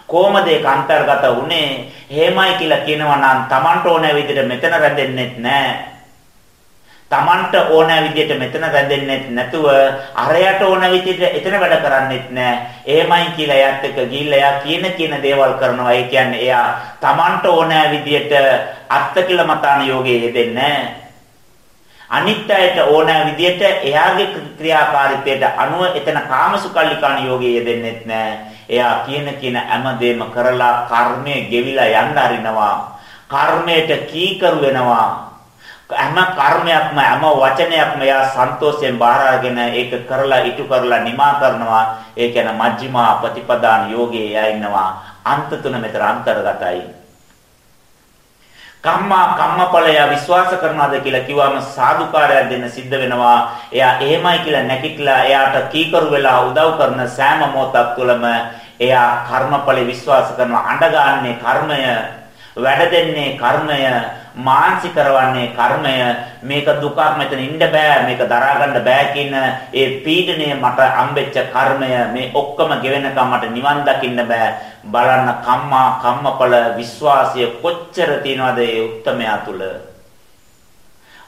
කොහොමද ඒක අන්තර්ගත වුනේ? එහෙමයි කියලා කියනවා නම් Tamanට ඕන විදිහට මෙතන රැඳෙන්නෙත් නැහැ Tamanට ඕන විදිහට මෙතන රැඳෙන්නෙත් නැතුව අරයට ඕන විදිහට එතන වැඩ කරන්නෙත් නැහැ එහෙමයි කියලා එයාත් එක්ක ගිහිල්ලා එයා කියන කියන දේවල් කරනවා. ඒ කියන්නේ එයා Tamanට ඕන විදිහට අත්ති මතාන යෝගයේ යෙදෙන්නේ නැහැ අනිත් අයට ඕන විදියට එයාගේ ක්‍රියාකාරීත්වයට අනුව එතන කාමසුකල්ලිකාණ යෝගයේ යෙදෙන්නෙත් නැහැ. එයා කියන කියන හැමදේම කරලා කර්මය ගෙවිලා යන්න අරිනවා. කර්මයට කීකරු වෙනවා. හැම කර්මයක්ම හැම වචනයක්ම එයා සන්තෝෂයෙන් බාර අරගෙන ඒක කරලා ඉටු කරලා නිමා කරනවා. ඒ කියන්නේ මජ්ක්‍ධිමා ප්‍රතිපදාන යෝගයේ එයා ඉන්නවා. අන්ත තුන මෙතන අන්තර්ගතයි. කම්මා කම්මඵලය විශ්වාස කරනවාද කියලා කිව්වම සාදුකාරයක් දෙන්න සිද්ධ වෙනවා. එයා එහෙමයි කියලා නැකිట్లా එයාට කීකරු වෙලා උදව් කරන සෑම මොහොතක් තුළම එයා කර්මඵල විශ්වාස කරනවා. අඬගාන්නේ කර්මය, වැඩ දෙන්නේ කර්මය, මානසික කරවන්නේ කර්මය. මේක දුකක් මෙතන ඉන්න බෑ මේක දරා ගන්න බෑ කියන ඒ පීඩණය මට අම්බෙච්ච කර්මය මේ ඔක්කොම ගෙවෙනකම් මට නිවන් දකින්න බෑ. බලන්න කම්මා කම්මඵල විශ්වාසය කොච්චර තියනවද ඒ උත්තරමයා තුල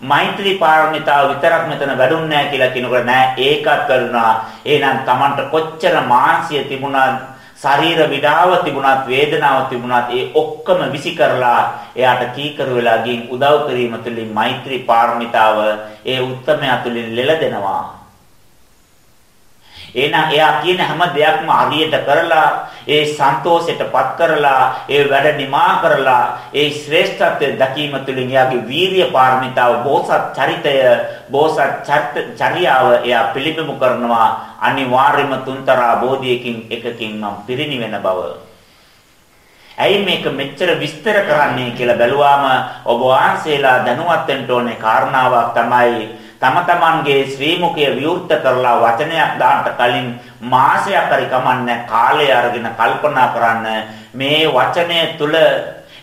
මෛත්‍රී පාරමිතාව විතරක් මෙතන වැඩුන්නේ නැහැ කියලා කියනකොට නෑ ඒකත් කරුණා. එහෙනම් Tamanට කොච්චර මානසිය තිබුණා ශරීර විඩාව තිබුණත් වේදනාව තිබුණත් ඒ ඔක්කොම විසි කරලා එයාට කීකරු වෙලා ගින් උදව් කිරීම තුළින් මෛත්‍රී පාරමිතාව ඒ උත්තරමය තුළින් ලෙලදෙනවා. එහෙනම් එයා කියන හැම දෙයක්ම හරියට කරලා ඒ සන්තෝෂයටපත් කරලා ඒ වැඩ නිමා කරලා ඒ ශ්‍රේෂ්ඨත්වයේ දැකීම තුළින් එයාගේ වීරිය පාරමිතාව බෝසත් චරිතය බෝසත් චර්යාව එයා පිළිබිඹු කරනවා. අනිවාර්යම තුන්තරා බෝධියකින් එකකින් නම් පිරිණිවෙන බව. ඇයි මේක මෙච්චර විස්තර කරන්නේ කියලා බැලුවාම ඔබ වහන්සේලා දැනුවත් වෙන්න ඕනේ කාරණාවක් තමයි තම තමන්ගේ ශ්‍රී මුඛය විවෘත කරලා වචනයක් දාන්න කලින් මාසයක් හරි කමන්නේ කාලය අරගෙන කල්පනා කරන්න. මේ වචනය තුල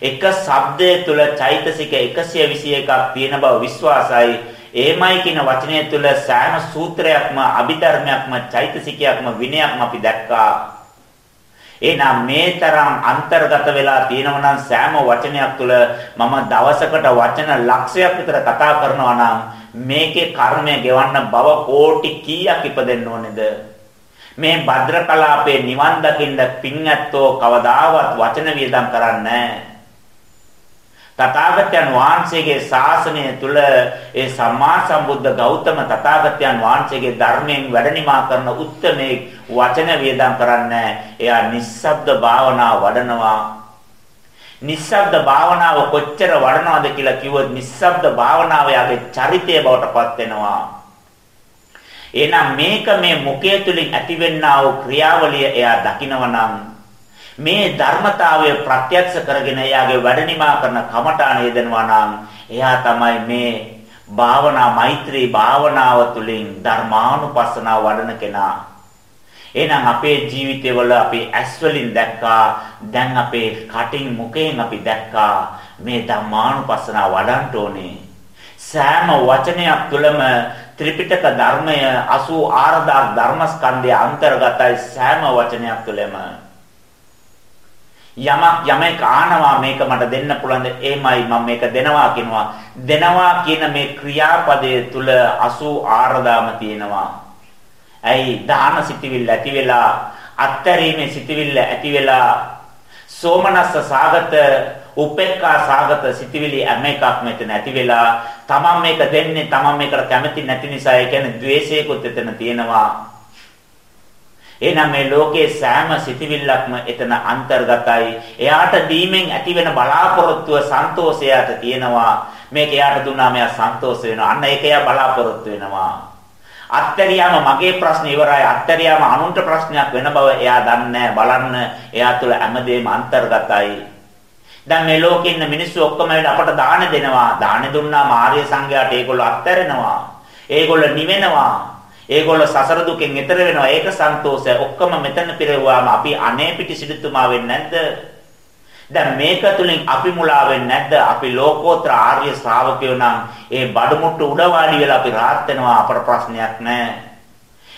එක શબ્දයේ තුල චෛතසික 121ක් තියෙන බව විශ්වාසයි. එහෙමයි කියන වචනය තුල සෑම සූත්‍රයක්ම අභිධර්මයක්ම චෛතසිකයක්ම විනයක්ම අපි දැක්කා. එහෙනම් මේ තරම් අන්තර්ගත වෙලා තියෙනවා නම් සෑම වචනයක් තුළ මම දවසකට වචන ලක්ෂයක් විතර කතා කරනවා නම් මේකේ කර්මය ගෙවන්න බව කෝටි කීයක් ඉපදෙන්න ඕනේද? මේ භද්‍ර කලාපේ නිවන් දකින්න පින්ඇත්තෝ කවදාවත් වචන වියදම් කරන්නේ තථාගතයන් වහන්සේගේ ශාසනය තුල ඒ සම්මා සම්බුද්ධ ගෞතම තථාගතයන් වහන්සේගේ ධර්මයෙන් වැඩනිමා කරන උත්තරමේ වචන වියදම් කරන්නේ එයා නිස්සබ්ද භාවනා වඩනවා. නිස්සබ්ද භාවනාව කොච්චර වඩනවද කියලා කිව්වොත් නිස්සබ්ද භාවනාව යාගේ චරිතය බවට පත් වෙනවා. එහෙනම් මේක මේ මුඛය තුලින් ඇතිවෙනා වූ ක්‍රියාවලිය එයා දකිනවනම් මේ ධර්මතාවය ප්‍රත්‍යක්ෂ කරගෙන එයාගේ වැඩනිමා කරන කමඨාන යෙදෙනවා නම් එයා තමයි මේ භාවනා මෛත්‍රී භාවනාව තුළින් ධර්මානුපස්සනාව වඩන කෙනා එහෙනම් අපේ ජීවිතවල අපි ඇස් වලින් දැක්කා දැන් අපේ කටින් මුඛයෙන් අපි දැක්කා මේ ධම්මානුපස්සනාව වඩන්න ඕනේ. සෑම වචනයක් තුළම ත්‍රිපිටක ධර්මය 84000 ධර්මස්කන්ධය අන්තර්ගතයි සෑම වචනයක් තුළම. යමක් යමෙක් ආනවා මේක මට දෙන්න පුළුවන්ද? එහෙමයි මම මේක දෙනවා කියනවා. දෙනවා කියන මේ ක්‍රියාපදයේ තුල 84000ම තියෙනවා. ඇයි? දාන සිටිවිල්ල ඇති වෙලා අත්තරීමේ සිටිවිල්ල ඇති වෙලා සෝමනස්ස සාගත උපේක්ඛා සාගත සිටිවිලි හැම එකක් මෙතන ඇති වෙලා තමන් මේක දෙන්නේ තමන් මේකට කැමති නැති නිසා ඒ කියන්නේ द्वේෂයකුත් එතන තියෙනවා. එහෙනම් මේ ලෝකේ සෑම සිටිවිල්ලක්ම එතන අන්තර්ගතයි. එයාට දීමෙන් ඇතිවෙන බලාපොරොත්තුව සන්තෝෂයට තියෙනවා. මේක එයාට දුන්නා මෙයා සන්තෝෂ වෙනවා. අන්න ඒක එයා බලාපොරොත්තු වෙනවා. අත්තරියාම මගේ ප්‍රශ්න ඉවරයි. අත්තරියාම අනුන්ට ප්‍රශ්නයක් වෙන බව එයා දන්නේ බලන්න. එයා තුළ හැමදේම අන්තර්ගතයි. දැන් මේ ලෝකේ ඉන්න මිනිස්සු ඔක්කොම අපට දාන දෙනවා. දාන දුන්නා මාර්ය සංඝයාට ඒගොල්ලෝ අත්හැරෙනවා ඒගොල්ලෝ නිවෙනවා. ඒගොල්ලෝ සසර දුකෙන් එතර වෙනවා. ඒක සන්තෝෂය. ඔක්කොම මෙතන පිරෙවුවාම අපි අනේ පිටි සිටුතුමා වෙන්නේ නැද්ද? දැන් මේක තුලින් අපි මුලා වෙන්නේ නැද්ද? අපි ලෝකෝත්තර ආර්ය ශ්‍රාවකයෝ නම් ඒ බඩමුට්ටු උඩ වාඩි වෙලා අපි rahat වෙනවා අපට ප්‍රශ්නයක් නැහැ.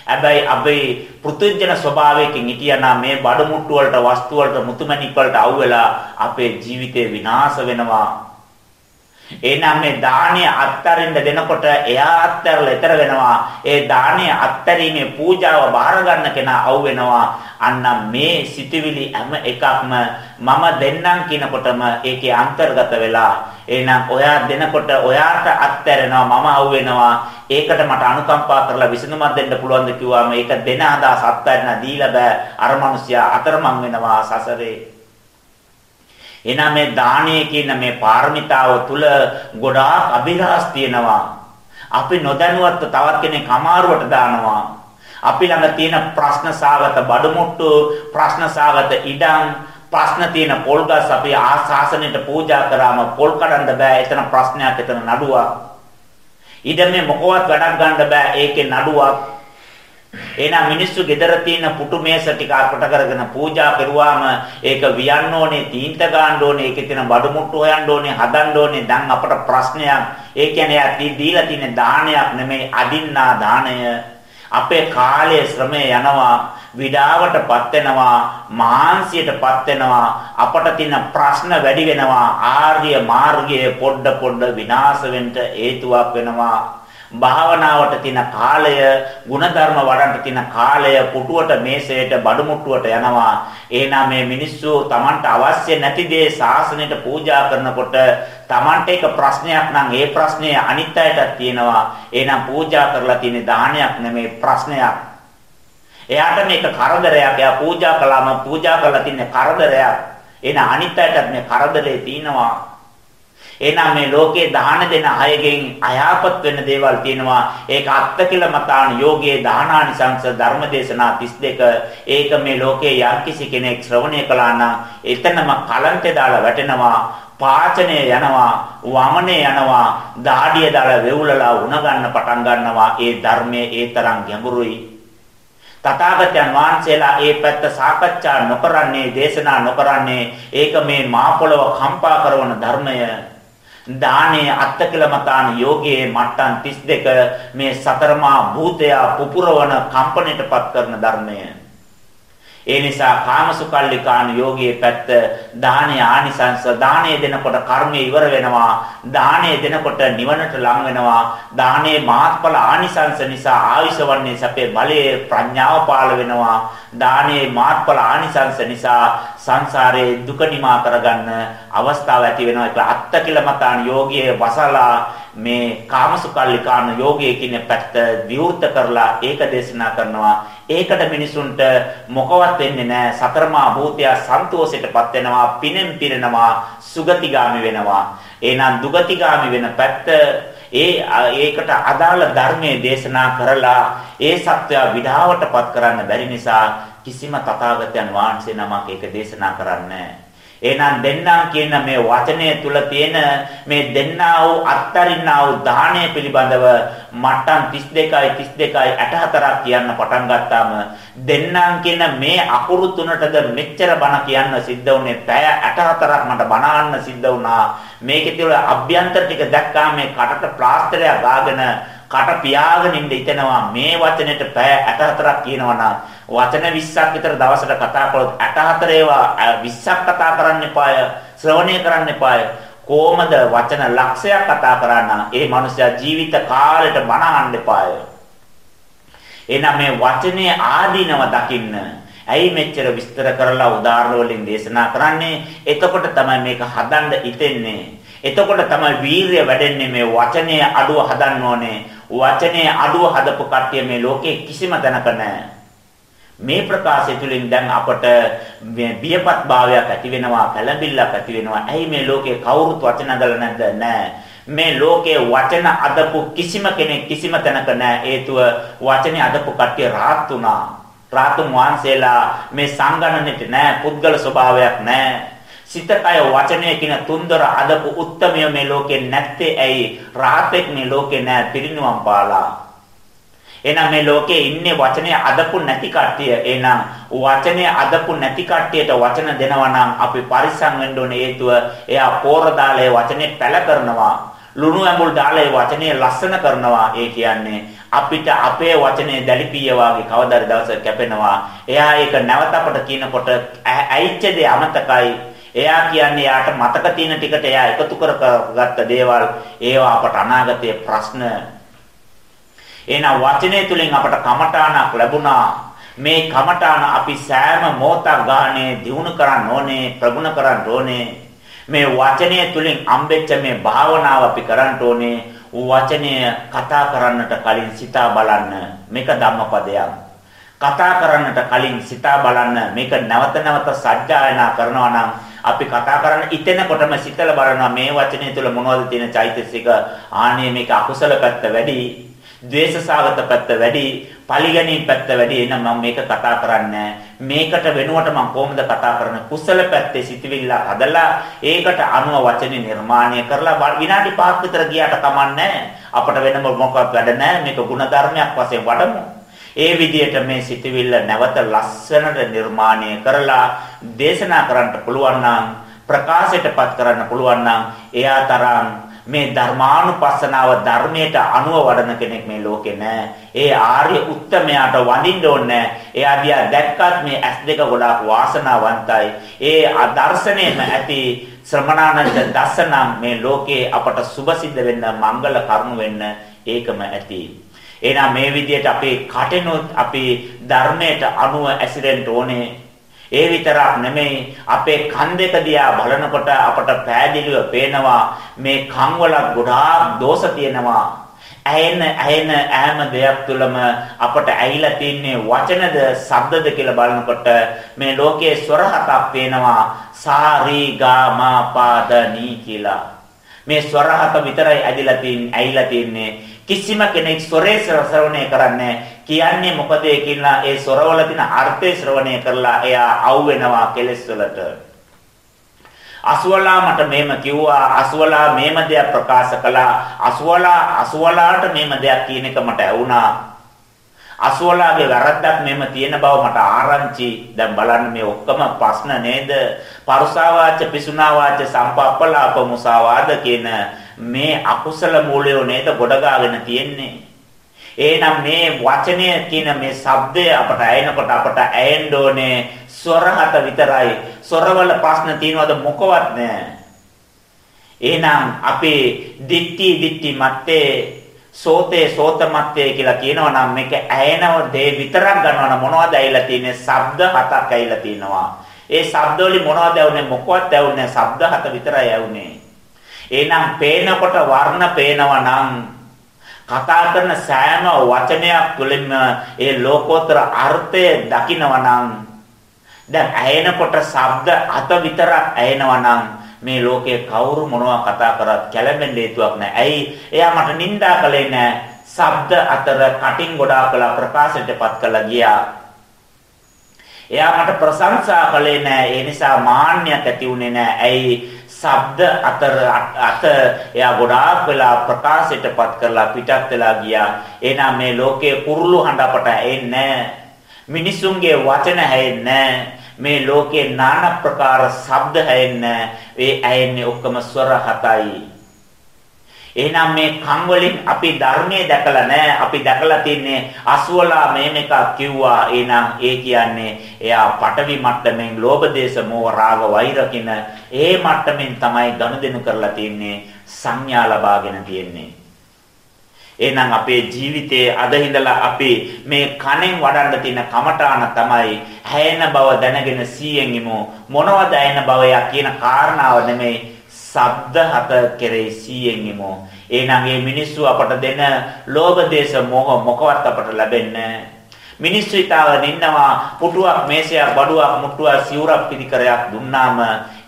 හැබැයි අපි පෘථුජන ස්වභාවයකින් හිටියනම් මේ බඩමුට්ටු වලට වස්තු වලට මුතුමැණික් වලට අවු වෙලා අපේ ජීවිතේ විනාශ වෙනවා. එහෙනම් මේ දාණය අත්තරින්න දෙනකොට එයා අත්තරලා ඊතර වෙනවා. ඒ දාණය අත්තරීමේ පූජාව බාර ගන්න කෙනා අවු වෙනවා. අන්න මේ සිටිවිලි හැම එකක්ම මම දෙන්නම් කියනකොටම ඒකේ අන්තර්ගත වෙලා එහෙනම් ඔයා දෙනකොට ඔයාට අත්හැරෙනවා මම අවු වෙනවා. ඒකට මට අනුකම්පා කරලා විසඳුමක් දෙන්න පුළුවන්ද කිව්වම ඒක දෙන අදහස් අත්හැරන දීලා බෑ. අර මිනිසයා අතරමං වෙනවා සසරේ. එහෙනම් මේ දානීය කියන මේ පාරමිතාව තුල ගොඩාක් අභිලාෂ තියෙනවා. අපි නොදැනුවත්ව තවත් කෙනෙක් අමාරුවට දානවා. අපි ළඟ තියෙන ප්‍රශ්න සාගත බඩමුට්ටු ප්‍රශ්න සාගත ඉඩම් ප්‍රශ්න තියෙන පොල්ගස් අපි ආසාසනෙට පූජා කරාම පොල් කඩන්න බෑ එතන ප්‍රශ්නයක් එතන නඩුවක්. ඉඩමේ මොකවත් වැඩක් ගන්න බෑ ඒකේ නඩුවක්. එහෙනම් මිනිස්සු gedara තියෙන පුටු මේස ටික අපට කරගෙන පූජා කරුවාම ඒක වියන්න ඕනේ, තීන්ත ගන්න ඕනේ, ඒකේ තියෙන බඩු මුට්ටු හොයන්න ඕනේ, හදන්න ඕනේ. දැන් අපට ප්‍රශ්නයක්. ඒ කියන්නේ යා දීලා තියෙන දානයක් නෙමෙයි අදින්නා දාණය. අපේ කාලයේ ශ්‍රමය යනවා විඩාවටපත් වෙනවා මාංශයටපත් වෙනවා අපට තියෙන ප්‍රශ්න වැඩි වෙනවා ආර්ය මාර්ගයේ පොඩ පොඩ විනාශ වෙන්න හේතුවක් වෙනවා. භාවනාවට තියෙන කාලය, ಗುಣධර්ම වඩන්න තියෙන කාලය පුටුවට මේසයට බඩමුට්ටුවට යනවා. එහෙනම් මේ මිනිස්සු Tamanට අවශ්‍ය නැති දේ සාසනයට පූජා කරනකොට Tamanට එක ප්‍රශ්නයක් නම් ඒ ප්‍රශ්නේ අනිත් අයටත් තියෙනවා. එහෙනම් පූජා කරලා තියෙන දානයක් නෙමේ ප්‍රශ්නයක්. එයාට මේක කරදරයක්. එයා පූජා කළාම පූජා කරලා තියෙන කරදරයක්. එහෙනම් අනිත් අයටත් මේ කරදරේ තියෙනවා. එහෙනම් මේ ලෝකේ දාන දෙන අයගෙන් අයාපත් වෙන දේවල් තියෙනවා. ඒක අත්ත කියලා මතාන යෝගයේ දානානිසංස ධර්මදේශනා 32. ඒක මේ ලෝකේ යම්කිසි කෙනෙක් ශ්‍රවණය කළා නම් එතනම කලන්තේ දාලා වැටෙනවා. පාචනය යනවා වමනේ යනවා දාඩිය දාලා වෙවුලලා උණ ගන්න පටන් ගන්නවා ඒ ධර්මයේ ඒ තරම් ගැඹුරුයි තථාගතයන් වහන්සේලා ඒ පැත්ත සාකච්ඡා නොකරන්නේ දේශනා නොකරන්නේ ඒක මේ මා පොළව කම්පා කරන ධර්මය දානේ අත්තකලමතාන යෝගයේ මට්ටම් 32 මේ සතරමා භූතය පුපුරවන කම්පණයටපත් කරන ධර්මය. ඒ නිසා කාමසුකල්ලිකාන යෝගයේ පැත්ත දානේ ආනිසංස දානේ දෙනකොට කර්මය ඉවර වෙනවා දානේ දෙනකොට නිවනට ලං වෙනවා දානේ මාත්ඵල ආනිසංස නිසා ආයුෂවන්නේ සැපේ බලයේ ප්‍රඥාව පාළ වෙනවා දානේ මාත්ඵල ආනිසංස නිසා සංසාරේ දුක නිමා කරගන්න අවස්ථාව ඇති වෙනවා ඒක අත්තකිලමතාන යෝගයේ වසලා මේ කාමසුකල්ලිකාන යෝගයේ කියන පැත්ත විවෘත කරලා ඒක දේශනා කරනවා. ඒකට මිනිසුන්ට මොකවත් වෙන්නේ නැහැ. සතරමා භූතය සන්තෝෂයටපත් වෙනවා, පිනෙන් පිරෙනවා, සුගතිගාමි වෙනවා. එහෙනම් දුගතිගාමි වෙන පැත්ත ඒ ඒකට අදාළ ධර්මයේ දේශනා කරලා ඒ සත්‍ය විඩාවටපත් කරන්න බැරි නිසා කිසිම තථාගතයන් වහන්සේ නමක් ඒක දේශනා කරන්නේ නැහැ. එහෙනම් දෙන්නා කියන මේ වචනය තුල තියෙන මේ දෙන්නා වූ අත්තරින්නා වූ දාහණය පිළිබඳව මට්ටම් 32යි 32යි 64ක් කියන්න පටන් ගත්තාම දෙන්නා කියන මේ අකුරු තුනටද මෙච්චර බණ කියන්න සිද්ධ වුණේ පැය 64ක් මට බණ අහන්න සිද්ධ වුණා. මේකේ තියෙන අභ්‍යන්තර ටික දැක්කාම මේ කටට ප්ලාස්ටරයක් ගාගෙන කට පියාගෙන ඉන්න හිතෙනවා. මේ වචනෙට පැය 64ක් කියනවා නම් වචන 20ක් විතර දවසට කතා කළොත් 84 ඒවා 20ක් කතා කරන්න එපාය ශ්‍රවණය කරන්න එපාය. කොහමද වචන ලක්ෂයක් කතා කරන්න? ඒ මනුස්සයා ජීවිත කාලෙට බණ අහන්න එපාය. එහෙනම් මේ වචනේ ආදීනව දකින්න. ඇයි මෙච්චර විස්තර කරලා උදාහරණ වලින් දේශනා කරන්නේ? එතකොට තමයි මේක හදන්න හිතෙන්නේ එතකොට තමයි වීරිය වැඩෙන්නේ මේ වචනේ අඩුව හදන්න ඕනේ. වචනේ අඩුව හදපු කට්ටිය මේ ලෝකේ කිසිම තැනක නැහැ. මේ ප්‍රකාශය තුළින් දැන් අපට බියපත් භාවයක් ඇති වෙනවා කලබිල්ලක් ඇති වෙනවා. ඇයි මේ ලෝකේ කවුරුත් වචන අදලා නැද්ද? නෑ. මේ ලෝකේ වචන අදපු කිසිම කෙනෙක් කිසිම තැනක නෑ. හේතුව වචනේ අදපු කට්ටිය රාත් උනා රාතුන් වහන්සේලා මේ සංගණනෙට නෑ. පුද්ගල ස්වභාවයක් නෑ. සිත කය වචනය කියන තුන්දර අදපු උත්තරමය මේ ලෝකේ නැත්තේ ඇයි? රාතෙක් මේ ලෝකේ නෑ. පිරිනුවම් පාලා. එහෙනම් මේ ලෝකේ ඉන්නේ වචනේ අදපු නැති කට්ටිය. එහෙනම් වචනේ අදපු නැති කට්ටියට වචන දෙනවා නම් අපි පරිස්සම් වෙන්න ඕනේ හේතුව එයා පෝර දාලා වචනේ පැල කරනවා. ලුණු ඇඹුල් දාලා ඒ වචනේ ලස්සන කරනවා. ඒ කියන්නේ අපිට අපේ වචනේ දැලිපිය වාගේ කවදාද දවසක කැපෙනවා. එයා ඒක නැවත අපට කියනකොට ඇයිච්ච දේ අමතකයි. එයා කියන්නේ යාට මතක තියෙන ටිකට එයා එකතු කරගත්ත දේවල් ඒවා අපට අනාගතයේ ප්‍රශ්න එහෙනම් වචනය තුලින් අපට කමඨාණක් ලැබුණා. මේ කමඨාන අපි සෑම මොහොතක් ගානේ දිනු කරන්න ඕනේ, ප්‍රගුණ කරන්න ඕනේ. මේ වචනය තුලින් අම්බෙච්ච මේ භාවනාව අපි කරන්න ඕනේ. වචනය කතා කරන්නට කලින් සිතා බලන්න. මේක ධම්මපදයක්. කතා කරන්නට කලින් සිතා බලන්න. මේක නැවත නැවත සජ්ජායනා කරනවා නම් අපි කතා කරන්න ඉතෙනකොටම සිතලා බලනවා මේ වචනය තුල මොනවද තියෙන චෛතසික ආනේ මේක අකුසල පැත්ත වැඩි ද්වේෂසාගත පැත්ත වැඩි, පරිගණී පැත්ත වැඩි. එහෙනම් මම මේක කතා කරන්නේ මේකට වෙනුවට මම කොහොමද කතා කරන්නේ? කුසල පැත්තේ සිටිවිල්ල හදලා ඒකට අනුව වචනේ නිර්මාණය කරලා විනාඩි 5ක් විතර ගියාට කමන්නේ අපට වෙන මොකක්වත් වැඩ නැහැ. මේක ಗುಣධර්මයක් වශයෙන් වඩමු. ඒ විදිහට මේ සිටිවිල්ල නැවත ලස්සනට නිර්මාණය කරලා දේශනා කරන්න පුළුවන් නම් ප්‍රකාශයටපත් කරන්න පුළුවන් නම් එයා තරම් මේ ධර්මානුපස්සනාව ධර්මයට අනුව වඩන කෙනෙක් මේ ලෝකේ නෑ. ඒ ආර්ය උත්තමයාට වඳින්න ඕනේ එයා දිහා දැක්කත් මේ ඇස් දෙක ගොඩාක් වාසනාවන්තයි. ඒ ආදර්ශණයම ඇති ශ්‍රමණානන්ද දසනම් මේ ලෝකේ අපට සුභ සිද්ධ වෙන්න මංගල කරුණු වෙන්න ඒකම ඇති. එහෙනම් මේ විදිහට අපේ කටෙනොත් අපි ධර්මයට අනුව ඇසිරෙන්න ඕනේ. ඒ විතරක් නෙමෙයි අපේ කන් දෙක දිහා බලනකොට අපට පෑදිලිව පේනවා මේ කන් වල ගොඩාක් දෝෂ තියෙනවා. ඇහෙන ඇහෙන ඈම දෙයක් තුළම අපට ඇහිලා තින්නේ වචනද ශබ්දද කියලා බලනකොට මේ ලෝකයේ ස්වර හතක් පේනවා සාරි ගා මා පා ද නී කියලා. මේ ස්වර හත විතරයි ඇදිලා තින්නේ ඇහිලා තින්නේ කිසිම කෙනෙක් ස්වරේ ශ්‍රවණය කරන්නේ කියන්නේ මොකද කියලා ඒ ස්වරවල තියෙන අර්ථය ශ්‍රවණය කරලා එයා අවු වෙනවා කෙලෙස් වලට. අසුවලා මට මේම කිව්වා අසුවලා මේම දෙයක් ප්‍රකාශ කළා අසුවලා අසුවලාට මේම දෙයක් කියන එක මට ඇවුනා අසුවලාගේ වැරද්දක් මෙහෙම තියෙන බව මට ආරංචි. දැන් බලන්න මේ ඔක්කොම ප්‍රශ්න නේද? පරුසාවාච පිසුනාවාච සම්පප්පලාප මුසාවාද කියන මේ අකුසල මූලයෝ නේද ගොඩගාගෙන තියෙන්නේ. එහෙනම් මේ වචනය කියන මේ ශබ්දය අපට ඇයෙනකොට අපට ඇයෙන්න ඕනේ ස්වර හත විතරයි. ස්වරවල ප්‍රශ්න තියනවද මොකවත් නැහැ. එහෙනම් අපේ දික්ටි දික්ටි මැත්තේ සෝතේ සෝත මැත්තේ කියලා කියනවා නම් මේක ඇයෙනව දේ විතරක් ගන්නවා නම් මොනවද ඇවිල්ලා තියෙන්නේ? ශබ්ද හතක් ඇවිල්ලා තියෙනවා. ඒ ශබ්ද වලින් මොනවද ඇවුනේ? මොකවත් ඇවුනේ ශබ්ද හත විතරයි ඇවුනේ. එහෙනම් පේනකොට වර්ණ පේනවා නම් කතා කරන සෑම වචනයක් තුළින්ම ඒ ලෝකෝත්තර අර්ථය දකිනවා නම් දැන් ඇයෙනකොට ශබ්ද අත විතරක් ඇයෙනවා නම් මේ ලෝකයේ කවුරු මොනවා කතා කරත් කැළඹෙන්න හේතුවක් නැහැ. ඇයි? එයා මට නිඳා කළේ නැහැ. ශබ්ද අතර කටින් ගොඩාක් කළා ප්‍රකාශයටපත් කළා ගියා. එයා මට ප්‍රශංසා කළේ නැහැ. ඒ නිසා මාන්නයක් ඇති වුණේ නැහැ. ඇයි? ශබ්ද අතර අත එයා ගොඩාක් වෙලා ප්‍රකාශයටපත් කරලා පිටත් වෙලා ගියා. එහෙනම් මේ ලෝකයේ කුරුළු හඬ අපට ඇෙන්නේ මිනිසුන්ගේ වචන ඇෙන්නේ මේ ලෝකේ নানা ප්‍රකාර ශබ්ද ඇෙන්නේ ඒ ඇෙන්නේ ඔක්කොම ස්වර හතයි. එහෙනම් මේ කන් වලින් අපි ධර්මයේ දැකලා නැහැ. අපි දැකලා තින්නේ අසුවලා මේ මේක කිව්වා. එහෙනම් ඒ කියන්නේ එයා පටවි මට්ටමින් ලෝභ දේශ මොහ රාග වෛර කින ඒ මට්ටමින් තමයි ගනුදෙනු කරලා තින්නේ සංඥා ලබාගෙන තින්නේ. එහෙනම් අපේ ජීවිතයේ අද ඉඳලා අපි මේ කණෙන් වඩන්න තියෙන කමඨාන තමයි හැයෙන බව දැනගෙන සීයෙන් ඉමු මොනවද ඇයෙන බවය කියන කාරණාව නෙමෙයි ශබ්ද හත කෙරෙහි සීයෙන් ඉමු. එහෙනම් මේ මිනිස්සු අපට දෙන ලෝභ දේශ මොහ මොකවත් අපට ලැබෙන්නේ මිනිස්සු ඊතාව නින්නවා පුටුවක් මේසයක් බඩුවක් මුට්ටුවක් සිවුරක් පිළිකරයක් දුන්නාම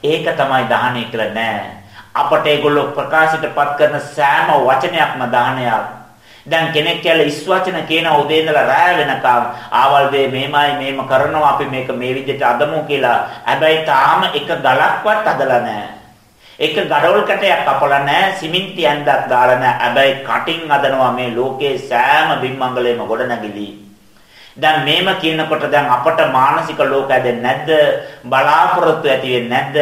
ඒක තමයි දාහණය කියලා නෑ. අපට ඒගොල්ලෝ ප්‍රකාශයටපත් කරන සෑම වචනයක්ම දාහනයක්. දැන් කෙනෙක් කියලා ඉස් වචන කියන උදේ ඉඳලා රාය වෙනකම් ආවල් දේ මේමයි මේම කරනවා අපි මේක මේ විදිහට අදමු කියලා. හැබැයි තාම එක ගලක්වත් අදලා නැහැ. එක ගඩොල් කැටයක් කපලා නැහැ සිමෙන්ති ඇඳක් දාලා නැහැ හැබැයි කටින් අදනවා මේ ලෝකේ සෑම බිම්මංගලෙම ගොඩනැගිලි දැන් මේම කියනකොට දැන් අපට මානසික ලෝක ඇදෙන්නේ නැද්ද? බලාපොරොත්තු ඇති වෙන්නේ නැද්ද?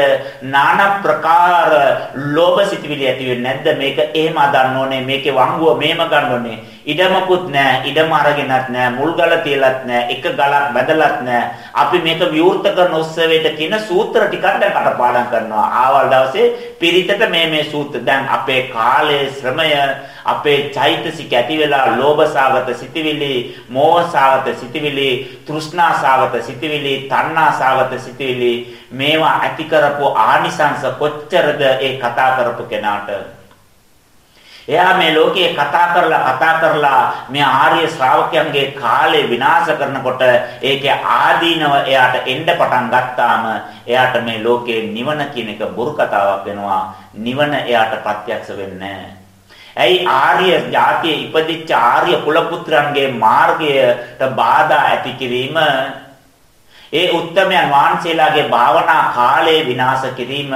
নানা ප්‍රකාර ලෝභ සිතිවිලි ඇති වෙන්නේ නැද්ද? මේක එහෙම අදන්න ඕනේ. මේකේ වංගුව මේම ගන්න ඕනේ. ඉඩමකුත් නැහැ. ඉඩම අරගෙනත් නැහැ. මුල්ගල තියලත් නැහැ. එක ගලක් බැදලත් නැහැ. අපි මේක විවෘත කරන උත්සවයට කියන සූත්‍ර ටිකක් දැන් කටපාඩම් කරනවා. ආවල් දවසේ පිරිතට මේ මේ සූත්‍ර දැන් අපේ කාලයේ ශ්‍රමය අපේ චෛතසික ඇති වෙලා ලෝභ සාගත සිටිවිලි, මෝහ සාගත සිටිවිලි, තෘෂ්ණා සාගත සිටිවිලි, තණ්හා සාගත සිටිවිලි මේවා ඇති කරපු ආනිසංස කොච්චරද ඒ කතා කරපු කෙනාට එයා මේ ලෝකයේ කතා කරලා කතා කරලා මේ ආර්ය ශ්‍රාවකයන්ගේ කාලය විනාශ කරනකොට ඒකේ ආදීනව එයාට එන්න පටන් ගත්තාම එයාට මේ ලෝකයේ නිවන කියන එක බොරු කතාවක් වෙනවා. නිවන එයාට ප්‍රත්‍යක්ෂ වෙන්නේ ඇයි ආර්ය ජාතියේ ඉපදිච්ච ආර්ය කුල පුත්‍රයන්ගේ මාර්ගයට බාධා ඇති කිරීම? ඒ උත්තමයන් වහන්සේලාගේ භාවනා කාලය විනාශ කිරීම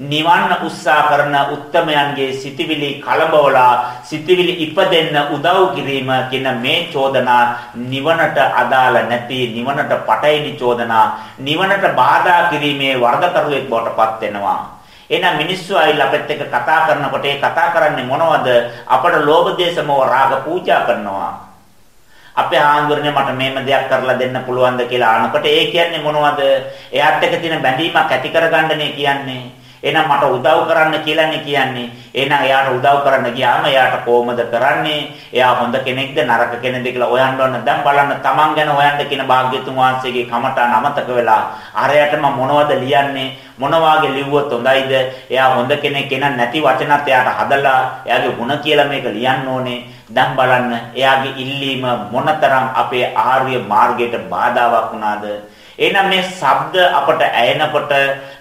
නිවන් උත්සාහ කරන උත්තමයන්ගේ සිටිවිලි කලබවලා සිටිවිලි ඉපදෙන්න උදව් කිරීම කියන මේ චෝදනා නිවනට අදාළ නැති නිවනට පටයිනි චෝදනා නිවනට බාධා කිරීමේ වර්ධකරුවෙක් බවට පත් වෙනවා. එහෙනම් මිනිස්සු ආයිල් අපෙත් එක්ක කතා කරනකොට ඒ කතා කරන්නේ මොනවද? අපට ලෝභ දේශ මොහ රාග පූජා කරනවා. අපේ ආන්දරනේ මට මේම දෙයක් කරලා දෙන්න පුළුවන්ද කියලා අහනකොට ඒ කියන්නේ මොනවද? එයාත් එක්ක තියෙන බැඳීමක් ඇති කරගන්නනේ කියන්නේ. එහෙනම් මට උදව් කරන්න කියලානේ කියන්නේ. එහෙනම් එයාට උදව් කරන්න ගියාම එයාට කොහොමද කරන්නේ? එයා හොඳ කෙනෙක්ද නරක කෙනෙක්ද කියලා හොයන්න ඕන. දැන් බලන්න තමන් ගැන හොයන්න කියන භාග්‍යතුන් වහන්සේගේ කමටහන අමතක වෙලා අරයටම මොනවද ලියන්නේ? මොන වාගේ ලිව්වොත් හොඳයිද? එයා හොඳ කෙනෙක් එනන් නැති වචනත් එයාට හදලා එයාගේ ಗುಣ කියලා මේක ලියන්න ඕනේ. දැන් බලන්න එයාගේ ඉල්ලීම මොනතරම් අපේ ආර්ය මාර්ගයට බාධාවක් වුණාද? එහෙනම් මේ ශබ්ද අපට ඇයෙනකොට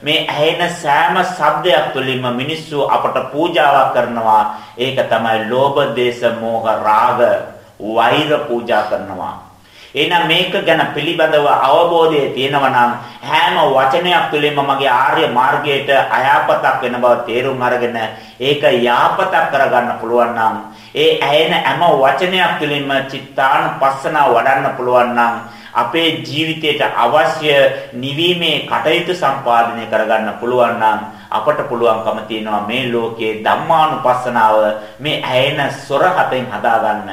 මේ ඇයෙන සෑම ශබ්දයක් තුළින්ම මිනිස්සු අපට පූජාවක් කරනවා. ඒක තමයි ලෝභ, දේශ, මෝහ, රාග, වෛර පූජා කරනවා. එහෙනම් මේක ගැන පිළිබඳව අවබෝධය තියෙනවා නම් හැම වචනයක් තුළින්ම මගේ ආර්ය මාර්ගයට අයාපතක් වෙන බව තේරුම් අරගෙන ඒක යාපතක් කරගන්න පුළුවන් නම් ඒ ඇයෙන හැම වචනයක් තුළින්ම චිත්තානුපස්සනාව වඩන්න පුළුවන් නම් අපේ ජීවිතයට අවශ්‍ය නිවීමේ කටයුතු සම්පාදනය කරගන්න පුළුවන් නම් අපට පුළුවන්කම තියෙනවා මේ ලෝකයේ ධම්මානුපස්සනාව මේ ඇයෙන සොර හතෙන් හදාගන්න.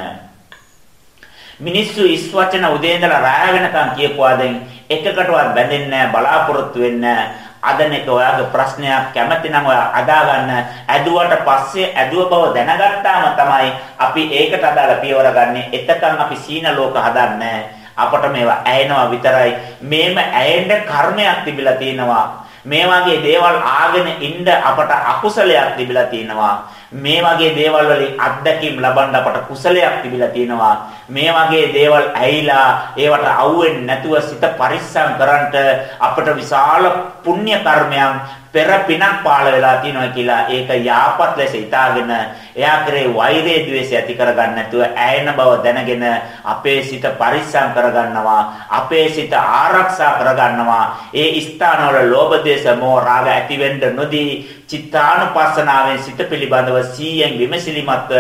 මිනිස්සු ඉස් වචන උදේ ඉඳලා රාය වෙනකන් කියපුවාදෙන් එකකටවත් බැඳෙන්නේ නැහැ බලාපොරොත්තු වෙන්නේ අදන එක ඔයාගේ ප්‍රශ්නයක් කැමති නම් ඔයා අදා ගන්න ඇදුවට පස්සේ ඇදුව බව දැනගත්තාම තමයි අපි ඒකට අදාළ පියවර ගන්න. එතකන් අපි සීන ලෝක හදන්නේ අපට මේවා ඇයෙනවා විතරයි. මේම ඇයෙන්න කර්මයක් තිබිලා තියෙනවා. මේ වගේ දේවල් ආගෙන ඉන්න අපට අකුසලයක් තිබිලා තියෙනවා. මේ වගේ දේවල් වලින් අත්දැකීම් ලබන්න අපට කුසලයක් තිබිලා තියෙනවා. මේ වගේ දේවල් ඇහිලා ඒවට අවුෙන්නේ නැතුව සිත පරිස්සම් කරන්ට අපට විශාල පුණ්‍ය කර්මයන් පෙර පිනක් පාළ වෙලා තියෙනවා කියලා ඒක යාපත් ලෙස හිතාගෙන එයා කරේ වෛරය ද්වේෂය ඇති කරගන්න නැතුව ඇයෙන බව දැනගෙන අපේ සිත පරිස්සම් කරගන්නවා අපේ සිත ආරක්ෂා කරගන්නවා. ඒ ස්ථානවල ලෝභ දේශ මොහ රාග ඇති වෙන්න නොදී චිත්තානුපස්සනාවෙන් සිත පිළිබඳව 100න් විමසිලිමත්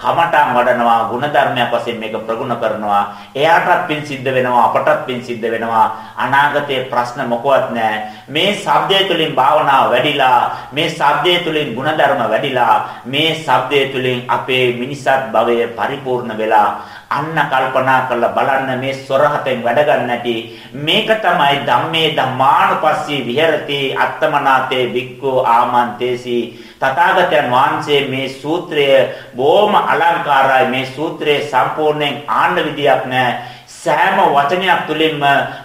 කමඨාන් වඩනවා ಗುಣධර්මයක් වශයෙන් මේක ප්‍රගුණ කරනවා. එයාටත් පින් සිද්ධ වෙනවා අපටත් පින් සිද්ධ වෙනවා. අනාගතයේ ප්‍රශ්න මොකවත් නැහැ. මේ shabdය තුලින් භාවනාව වැඩිලා මේ shabdය තුලින් ಗುಣධර්ම වැඩිලා මේ shabdය තුලින් අපේ මිනිසත් භවය පරිපූර්ණ වෙලා අන්න කල්පනා කරලා බලන්න මේ සොරහතෙන් වැඩ ගන්නටි මේක තමයි ධම්මේ ධම්මානුපස්සී විහෙරති අත්තමනාතේ වික්ඛෝ ආමන්තේසි. තථාගතයන් වහන්සේ මේ සූත්‍රය බොහොම අලංකාරයි. මේ සූත්‍රයේ සම්පූර්ණයෙන් ආන්න විදියක් නැහැ සෑම වචනයක් තුළින්ම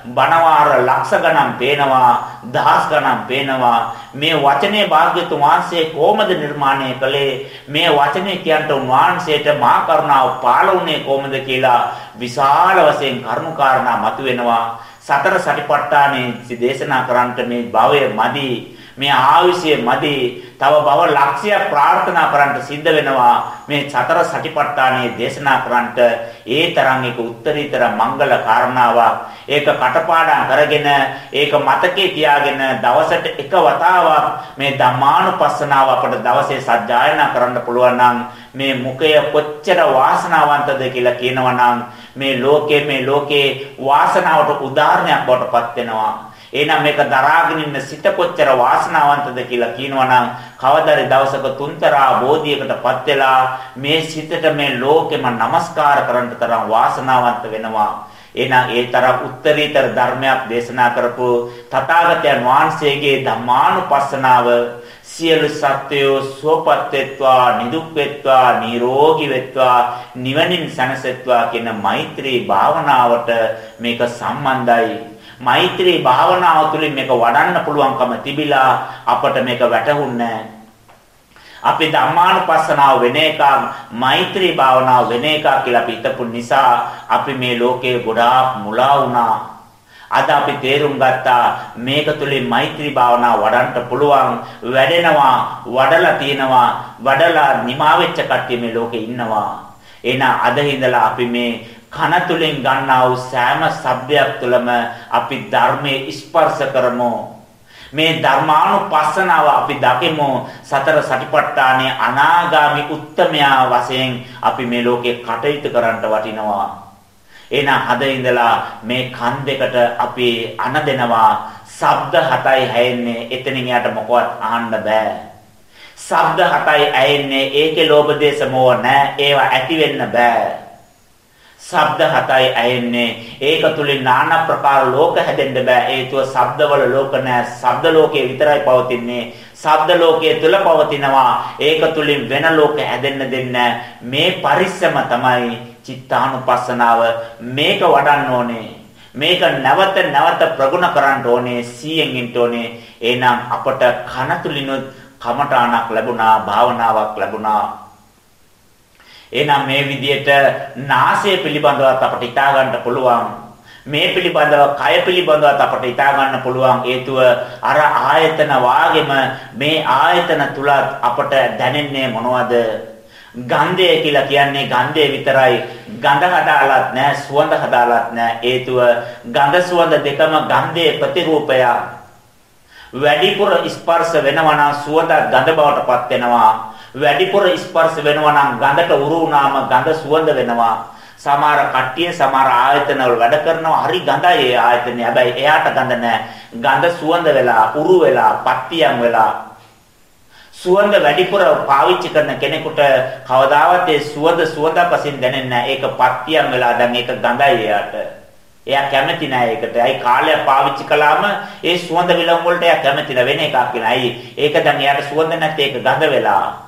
බණවාර ලක්ෂ ගණන් පේනවා දහස් ගණන් පේනවා. මේ වචනේ භාග්‍යතුන් වහන්සේ කොහොමද නිර්මාණය කළේ? මේ වචනේ කියන්ට උන්වහන්සේට මා කරුණාව පාළුනේ කොහොමද කියලා විශාල වශයෙන් කරුණාකාරණා මතුවෙනවා. සතර සටිපට්ඨානේ දේශනා කරන්නට මේ භවය මදි. මේ ආයුෂය මදි. තව බව ලක්ෂ්‍ය ප්‍රාර්ථනා කරන්නට සිද්ධ වෙනවා මේ සතර සටිපට්ඨානයේ දේශනා කරන්නට. ඒ තරම් එක උත්තරීතර මංගල කාරණාවක්. ඒක කටපාඩම් කරගෙන ඒක මතකේ තියාගෙන දවසට එක වතාවක් මේ ධම්මානුපස්සනාව අපට දවසේ සජ්ජායනා කරන්න පුළුවන් නම් මේ මුඛය කොච්චර වාසනාවන්තද කියලා කියනවා නම් මේ ලෝකයේ මේ ලෝකේ වාසනාවට උදාහරණයක් බවට පත් වෙනවා. එහෙනම් මේක දරාගෙන ඉන්න සිත කොච්චර වාසනාවන්තද කියලා කියනවනම් කවදාරි දවසක තුන්තරා බෝධියකටපත් වෙලා මේ සිතට මේ ලෝකෙම নমස්කාර කරන්න තරම් වාසනාවන්ත වෙනවා. එහෙනම් ඒ තරම් උත්තරීතර ධර්මයක් දේශනා කරපු තථාගතයන් වහන්සේගේ ධම්මානුපස්සනාව සියලු සත්වයෝ සුවපත් වෙත්වා නිදුක් වෙත්වා නිරෝගී වෙත්වා නිවනින් සැනසෙත්වා කියන මෛත්‍රී භාවනාවට මේක සම්බන්ධයි මෛත්‍රී භාවනාව තුළින් මේක වඩන්න පුළුවන්කම තිබිලා අපට මේක වැටහුන්නේ අපි ධම්මානුපස්සනාව වෙන එකක් මෛත්‍රී භාවනාව වෙන එකක් කියලා අපි හිතපු නිසා අපි මේ ලෝකේ ගොඩාක් මුලා වුණා. අද අපි තේරුම් ගත්තා මේක තුලින් මෛත්‍රී භාවනාව වඩන්න පුළුවන් වැඩෙනවා වඩලා තියෙනවා වඩලා නිමා වෙච්ච කට්ටිය මේ ලෝකේ ඉන්නවා. එහෙනම් අද ඉඳලා අපි මේ කන තුලින් ගන්නා වූ සෑම ශබ්දයක් තුළම අපි ධර්මයේ ස්පර්ශ කරමු. මේ ධර්මානුපස්සනාව අපි දකිමු සතර සටිපට්ඨානයේ අනාගාමි උත්තමයා වශයෙන් අපි මේ ලෝකේ කටයුතු කරන්නට වටිනවා. එහෙනම් අද ඉඳලා මේ කන් දෙකට අපි අන දෙනවා ශබ්ද හතයි හැෙන්නේ එතනින් යට මොකවත් අහන්න බෑ. ශබ්ද හතයි ඇයෙන්නේ ඒකේ ලෝභ දේශ මොහ නැහැ ඒවා ඇති වෙන්න බෑ. ශබ්ද හතයි ඇයෙන්නේ ඒක තුලින් নানা ප්‍රකාර ලෝක හැදෙන්න බෑ. හේතුව ශබ්දවල ලෝක නෑ. ශබ්ද ලෝකයේ විතරයි පවතින්නේ. ශබ්ද ලෝකයේ තුල පවතිනවා. ඒක තුලින් වෙන ලෝක හැදෙන්න දෙන්නේ මේ පරිස්සම තමයි චිත්තානුපස්සනාව. මේක වඩන්න ඕනේ. මේක නැවත නැවත ප්‍රගුණ කරන්න ඕනේ. 100න් ඉන්න ඕනේ. එහෙනම් අපට කන තුලිනුත් කමඨාණක් ලැබුණා භාවනාවක් ලැබුණා. එහෙනම් මේ විදිහට නාසය පිළිබඳවත් අපට හිතා ගන්න පුළුවන්. මේ පිළිබඳව කය පිළිබඳවත් අපට හිතා ගන්න පුළුවන් හේතුව අර ආයතන වාගෙම මේ ආයතන තුලත් අපට දැනෙන්නේ මොනවද? ගන්ධය කියලා කියන්නේ ගන්ධය විතරයි. ගඳ හදාලත් නැහැ, සුවඳ හදාලත් නැහැ. හේතුව ගඳ සුවඳ දෙකම ගන්ධයේ ප්‍රතිරූපය. වැඩිපුර ස්පර්ශ වෙනවා නම් සුවඳ ගඳ බවට පත් වෙනවා. වැඩිපුර ස්පර්ශ වෙනවා නම් ගඳට උරු වුණාම ගඳ සුවඳ වෙනවා. සමහර කට්ටිය සමහර ආයතන වල වැඩ කරනවා හරි ගඳයි ඒ ආයතනේ. හැබැයි එයාට ගඳ නැහැ. ගඳ සුවඳ වෙලා, උරු වෙලා, පත්තියම් වෙලා සුවඳ වැඩිපුර පාවිච්චි කරන කෙනෙකුට කවදාවත් ඒ සුවඳ සුවඳක් වශයෙන් දැනෙන්නේ නැහැ. ඒක පත්තියම් වෙලා දැන් ඒක ගඳයි එයාට. එයා කැමති නෑ ඒකට. අයි කාලයක් පාවිච්චි කළාම ඒ සුවඳ විලවුන් වලට එයා කැමති නෑ වෙන එකක් කියලා. අයි ඒක දැන් එයාට සුවඳ නැත්te ඒක ගඳ වෙලා.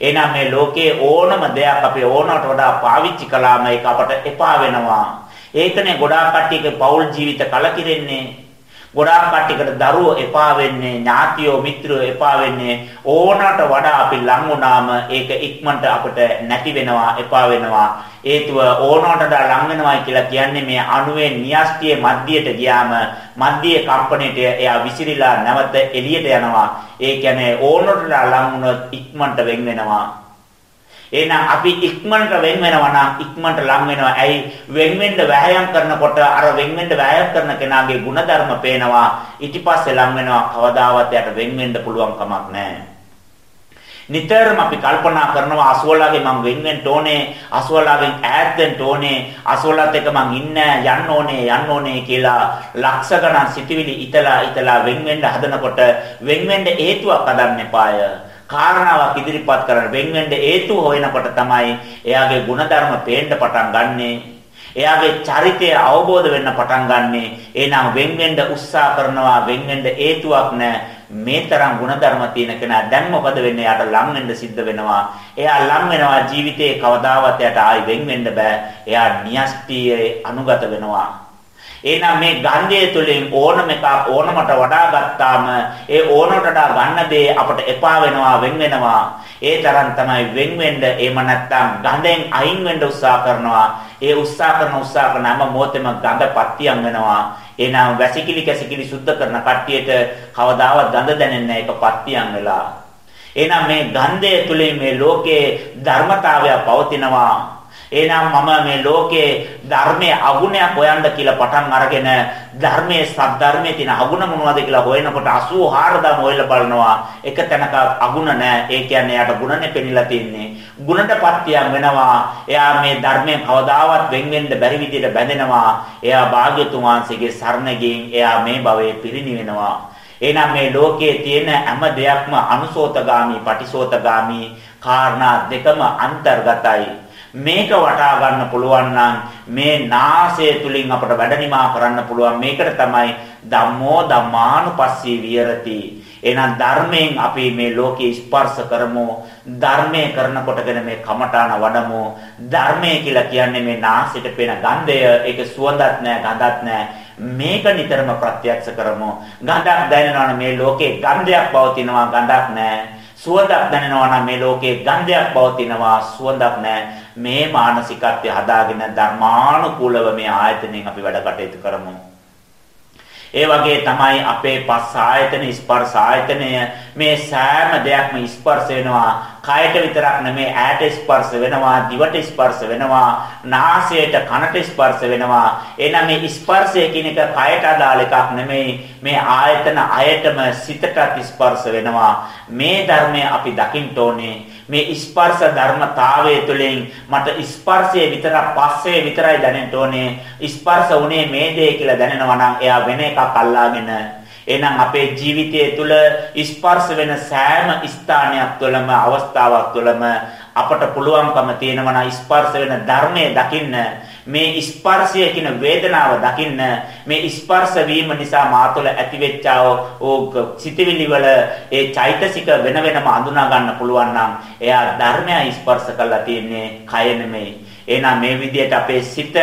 එහෙනම් මේ ලෝකේ ඕනම දෙයක් අපි ඕනකට වඩා පාවිච්චි කළාම ඒක අපට එපා වෙනවා. ඒකනේ ගොඩාක් කට්ටියගේ පෞල් ජීවිත කලකිරෙන්නේ. ගොඩාක් කට්ටියකට දරුවෝ එපා වෙන්නේ ඥාතියෝ මිත්‍රයෝ එපා වෙන්නේ. ඕනකට වඩා අපි ලං වුණාම ඒක ඉක්මනට අපිට නැති වෙනවා එපා වෙනවා. හේතුව ඕනකට ලං වෙනවයි කියලා කියන්නේ මේ අණුවේ න්‍යෂ්ටියේ මධ්‍යයට ගියාම මධ්‍යයේ කම්පණයට එයා විසිරීලා නැවත එළියට යනවා. ඒ කියන්නේ ඕනකට ලං වුණොත් ඉක්මනට වෙන් වෙනවා. එහෙනම් අපි ඉක්මනට වෙන් වෙනවා නම් ඉක්මනට ලං වෙනවා. ඇයි වෙන් වෙන්න වෑයම් කරනකොට අර වෙන් වෙන්න වෑයම් කරන කෙනාගේ ಗುಣධර්ම පේනවා. ඊට පස්සේ ලං වෙනවා. කවදාවත් යට වෙන් වෙන්න පුළුවන් කමක් නැහැ. නිතරම අපි කල්පනා කරනවා අසුවලාගේ මං වෙන් වෙන්න ඕනේ අසුවලාගෙන් ඈත් වෙන්න ඕනේ අසුවලාත් එක්ක මං ඉන්න යන්න ඕනේ යන්න ඕනේ කියලා ලක්ෂ ගණන් සිටිවිලි ඉතලා ඉතලා වෙන් වෙන්න හදනකොට වෙන් වෙන්න හේතුවක් හදන්න එපාය කාරණාවක් ඉදිරිපත් කරන්න වෙන්වෙන්න හේතු හොයනකොට තමයි එයාගේ ಗುಣධර්ම පේන්න පටන් ගන්නෙ. එයාගේ චරිතය අවබෝධ වෙන්න පටන් ගන්නෙ. එහෙනම් වෙන්වෙන්න උත්සාහ කරනවා වෙන්වෙන්න හේතුවක් නැහැ. මේ තරම් ಗುಣධර්ම තියෙන කෙනා දැන් මොකද වෙන්නේ? යාට ලම් වෙන්න සිද්ධ වෙනවා. එයා ලම් වෙනවා ජීවිතේ කවදාවත් යාට ආයි වෙන්වෙන්න බෑ. එයා න්‍යෂ්ටියේ අනුගත වෙනවා. එහෙනම් මේ ගන්ධය තුළින් ඕනම එකක් ඕනමට වඩා ගත්තාම ඒ ඕනට වඩා ගන්න දේ අපට එපා වෙනවා වෙන් වෙනවා. ඒ තරම් තමයි වෙන් වෙන්න එහෙම නැත්නම් ගඳෙන් අයින් වෙන්න උත්සාහ කරනවා. ඒ උත්සාහ කරන උත්සාහ කරන හැම මොහොතෙම ගඳ පත්තියම් වෙනවා. එහෙනම් වැසිකිලි කැසිකිලි සුද්ධ කරන කට්ටියට කවදාවත් ගඳ දැනෙන්නේ නැහැ ඒක පත්තියම් වෙලා. එහෙනම් මේ ගන්ධය තුළින් මේ ලෝකේ ධර්මතාවය පවතිනවා. එහෙනම් මම මේ ලෝකේ ධර්මයේ අගුණයක් හොයන්න කියලා පටන් අරගෙන ධර්මයේ සද්ධර්මයේ තියෙන අගුණ මොනවද කියලා හොයනකොට 84000 හොයලා බලනවා. එක තැනක අගුණ නැහැ. ඒ කියන්නේ යාට ගුණනේ පෙනිලා තින්නේ. ගුණටපත්තියක් වෙනවා. එයා මේ ධර්මයෙන් කවදාවත් වෙන් වෙන්න බැරි විදිහට බැඳෙනවා. එයා භාග්‍යතුන් වහන්සේගේ සරණ එයා මේ භවයේ පිරිණිවෙනවා එහෙනම් මේ ලෝකයේ තියෙන හැම දෙයක්ම අනුසෝතගාමි පටිසෝතගාමි කාරණා දෙකම අන්තර්ගතයි. මේක වටා ගන්න පුළුවන් නම් මේ නාසය තුලින් අපට වැඩනිමා කරන්න පුළුවන්. මේකට තමයි ධම්මෝ ධම්මානුපස්සී විහෙරති. එහෙනම් ධර්මයෙන් අපි මේ ලෝකේ ස්පර්ශ කරමු. ධර්මයේ කරනකොටගෙන මේ කමඨාන වඩමු. ධර්මය කියලා කියන්නේ මේ නාසයට පෙන ගන්ධය. ඒක සුවඳක් නෑ ගඳක් නෑ. මේක නිතරම ප්‍රත්‍යක්ෂ කරමු. ගඳක් දැනෙනවනේ මේ ලෝකේ ගන්ධයක් පවතිනවා ගඳක් නෑ. සුවඳක් දැනෙනවා නම් මේ ලෝකේ ගන්ධයක් පවතිනවා සුවඳක් නැහැ මේ මානසිකත්වය හදාගෙන ධර්මානුකූලව මේ ආයතනෙන් අපි වැඩ කටයුතු කරමු. ඒ වගේ තමයි අපේ පස් ආයතන ස්පර්ශ ආයතනය මේ සෑම දෙයක්ම ස්පර්ශ වෙනවා. කයට විතරක් නෙමේ ඈට ස්පර්ශ වෙනවා දිවට ස්පර්ශ වෙනවා නාසයට කනට ස්පර්ශ වෙනවා. එහෙනම් මේ ස්පර්ශය කියන එක කයට අදාළ එකක් නෙමෙයි මේ ආයතන අයටම සිතට ස්පර්ශ වෙනවා. මේ ධර්මය අපි දකින්න ඕනේ. මේ ස්පර්ශ ධර්මතාවය තුළින් මට ස්පර්ශයේ විතරක් පස්සේ විතරයි දැනෙන්න ඕනේ. ස්පර්ශ උනේ මේ දේ කියලා දැනෙනවා නම් එයා වෙන එකක් අල්ලාගෙන එහෙනම් අපේ ජීවිතය තුළ ස්පර්ශ වෙන සෑම ස්ථානයක් තුළම අවස්ථාවක් තුළම අපට පුළුවන්කම තියෙනවා ස්පර්ශ වෙන ධර්මයේ දකින්න මේ ස්පර්ශය කියන වේදනාව දකින්න මේ ස්පර්ශ වීම නිසා මා තුළ ඇතිවෙච්චා ඕ සිතවිලි වල ඒ චෛතසික වෙන වෙනම අඳුනා ගන්න පුළුවන් නම් එයා ධර්මය ස්පර්ශ කරලා තියෙන්නේ කය නෙමෙයි. එහෙනම් මේ විදිහට අපේ සිත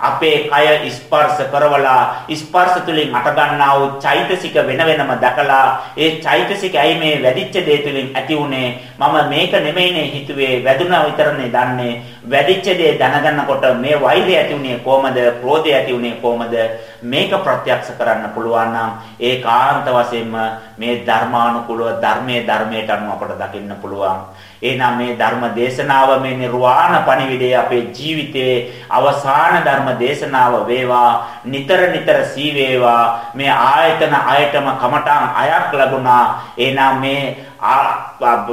අපේ කය ස්පර්ශ කරවලා ස්පර්ශ තුලින් අට ගන්නා වූ චෛතසික වෙන වෙනම දැකලා ඒ චෛතසික ඇයි මේ වැඩිච්ච දේ තුලින් ඇති උනේ මම මේක නෙමෙයිනේ හිතුවේ වැදුනා විතරනේ දන්නේ. වැඩිච්ච දේ දැනගන්නකොට මේ වෛරය ඇති උනේ කොහමද? ක්‍රෝධය ඇති උනේ කොහමද? මේක ප්‍රත්‍යක්ෂ කරන්න පුළුවන් නම් ඒකාන්ත වශයෙන්ම මේ ධර්මානුකූලව ධර්මයේ ධර්මයට අනුව අපට දකින්න පුළුවන්. එහෙනම් මේ ධර්ම දේශනාව මේ නිර්වාණ පණිවිඩය අපේ ජීවිතයේ අවසාන ධර්ම දේශනාව වේවා නිතර නිතර සී වේවා මේ ආයතන අයතම කමඨාන් අයක් ලැබුණා. එහෙනම් මේ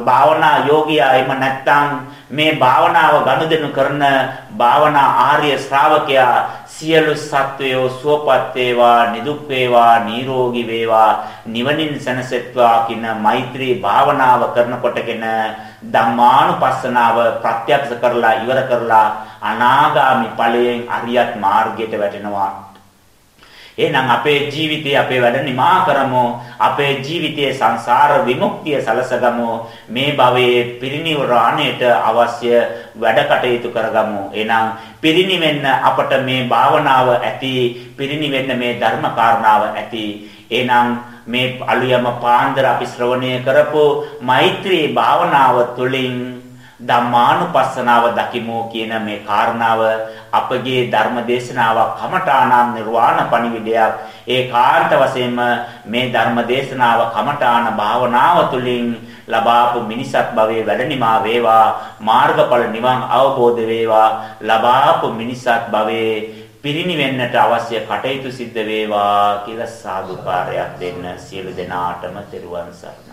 භාවනා යෝගියා එහෙම නැත්නම් මේ භාවනාව ගනුදෙනු කරන භාවනා ආර්ය ශ්‍රාවකයා සියලු සත්වයෝ සුවපත් වේවා නිදුක් වේවා නිරෝගී වේවා නිවනින් සැනසෙත්වා කියන මෛත්‍රී භාවනාව කරනකොටගෙන ධම්මානුපස්සනාව ප්‍රත්‍යක්ෂ කරලා ඉවර කරලා අනාගාමි ඵලයෙන් අරියත් මාර්ගයට වැටෙනවා එහෙනම් අපේ ජීවිතයේ අපේ වැඩ නිමා කරමු. අපේ ජීවිතයේ සංසාර විමුක්තිය සලසගමු. මේ භවයේ පිරිනිවරණයට අවශ්‍ය වැඩ කටයුතු කරගමු. එහෙනම් පිරිනිවෙන්න අපට මේ භාවනාව ඇති, පිරිනිවෙන්න මේ ධර්ම කාරණාව ඇති. එහෙනම් මේ අලුයම පාන්දර අපි ශ්‍රවණය කරපු මෛත්‍රී භාවනාව තුළින් ධම්මානුපස්සනාව දකිමු කියන මේ කාරණාව අපගේ ධර්ම දේශනාවක් කමඨානම් නිර්වාණ පණිවිඩයක්. ඒකාන්ත වශයෙන්ම මේ ධර්ම දේශනාව කමඨාන භාවනාව තුළින් ලබාපු මිනිසත් භවයේ වැඩනිමා වේවා මාර්ගඵල නිවන් අවබෝධ වේවා ලබාපු මිනිසත් භවයේ පිරිණිවෙන්නට අවශ්‍ය කටයුතු සිද්ධ වේවා කියලා සාදුකාරයක් දෙන්න සියලු දෙනාටම තෙරුවන් සරණයි.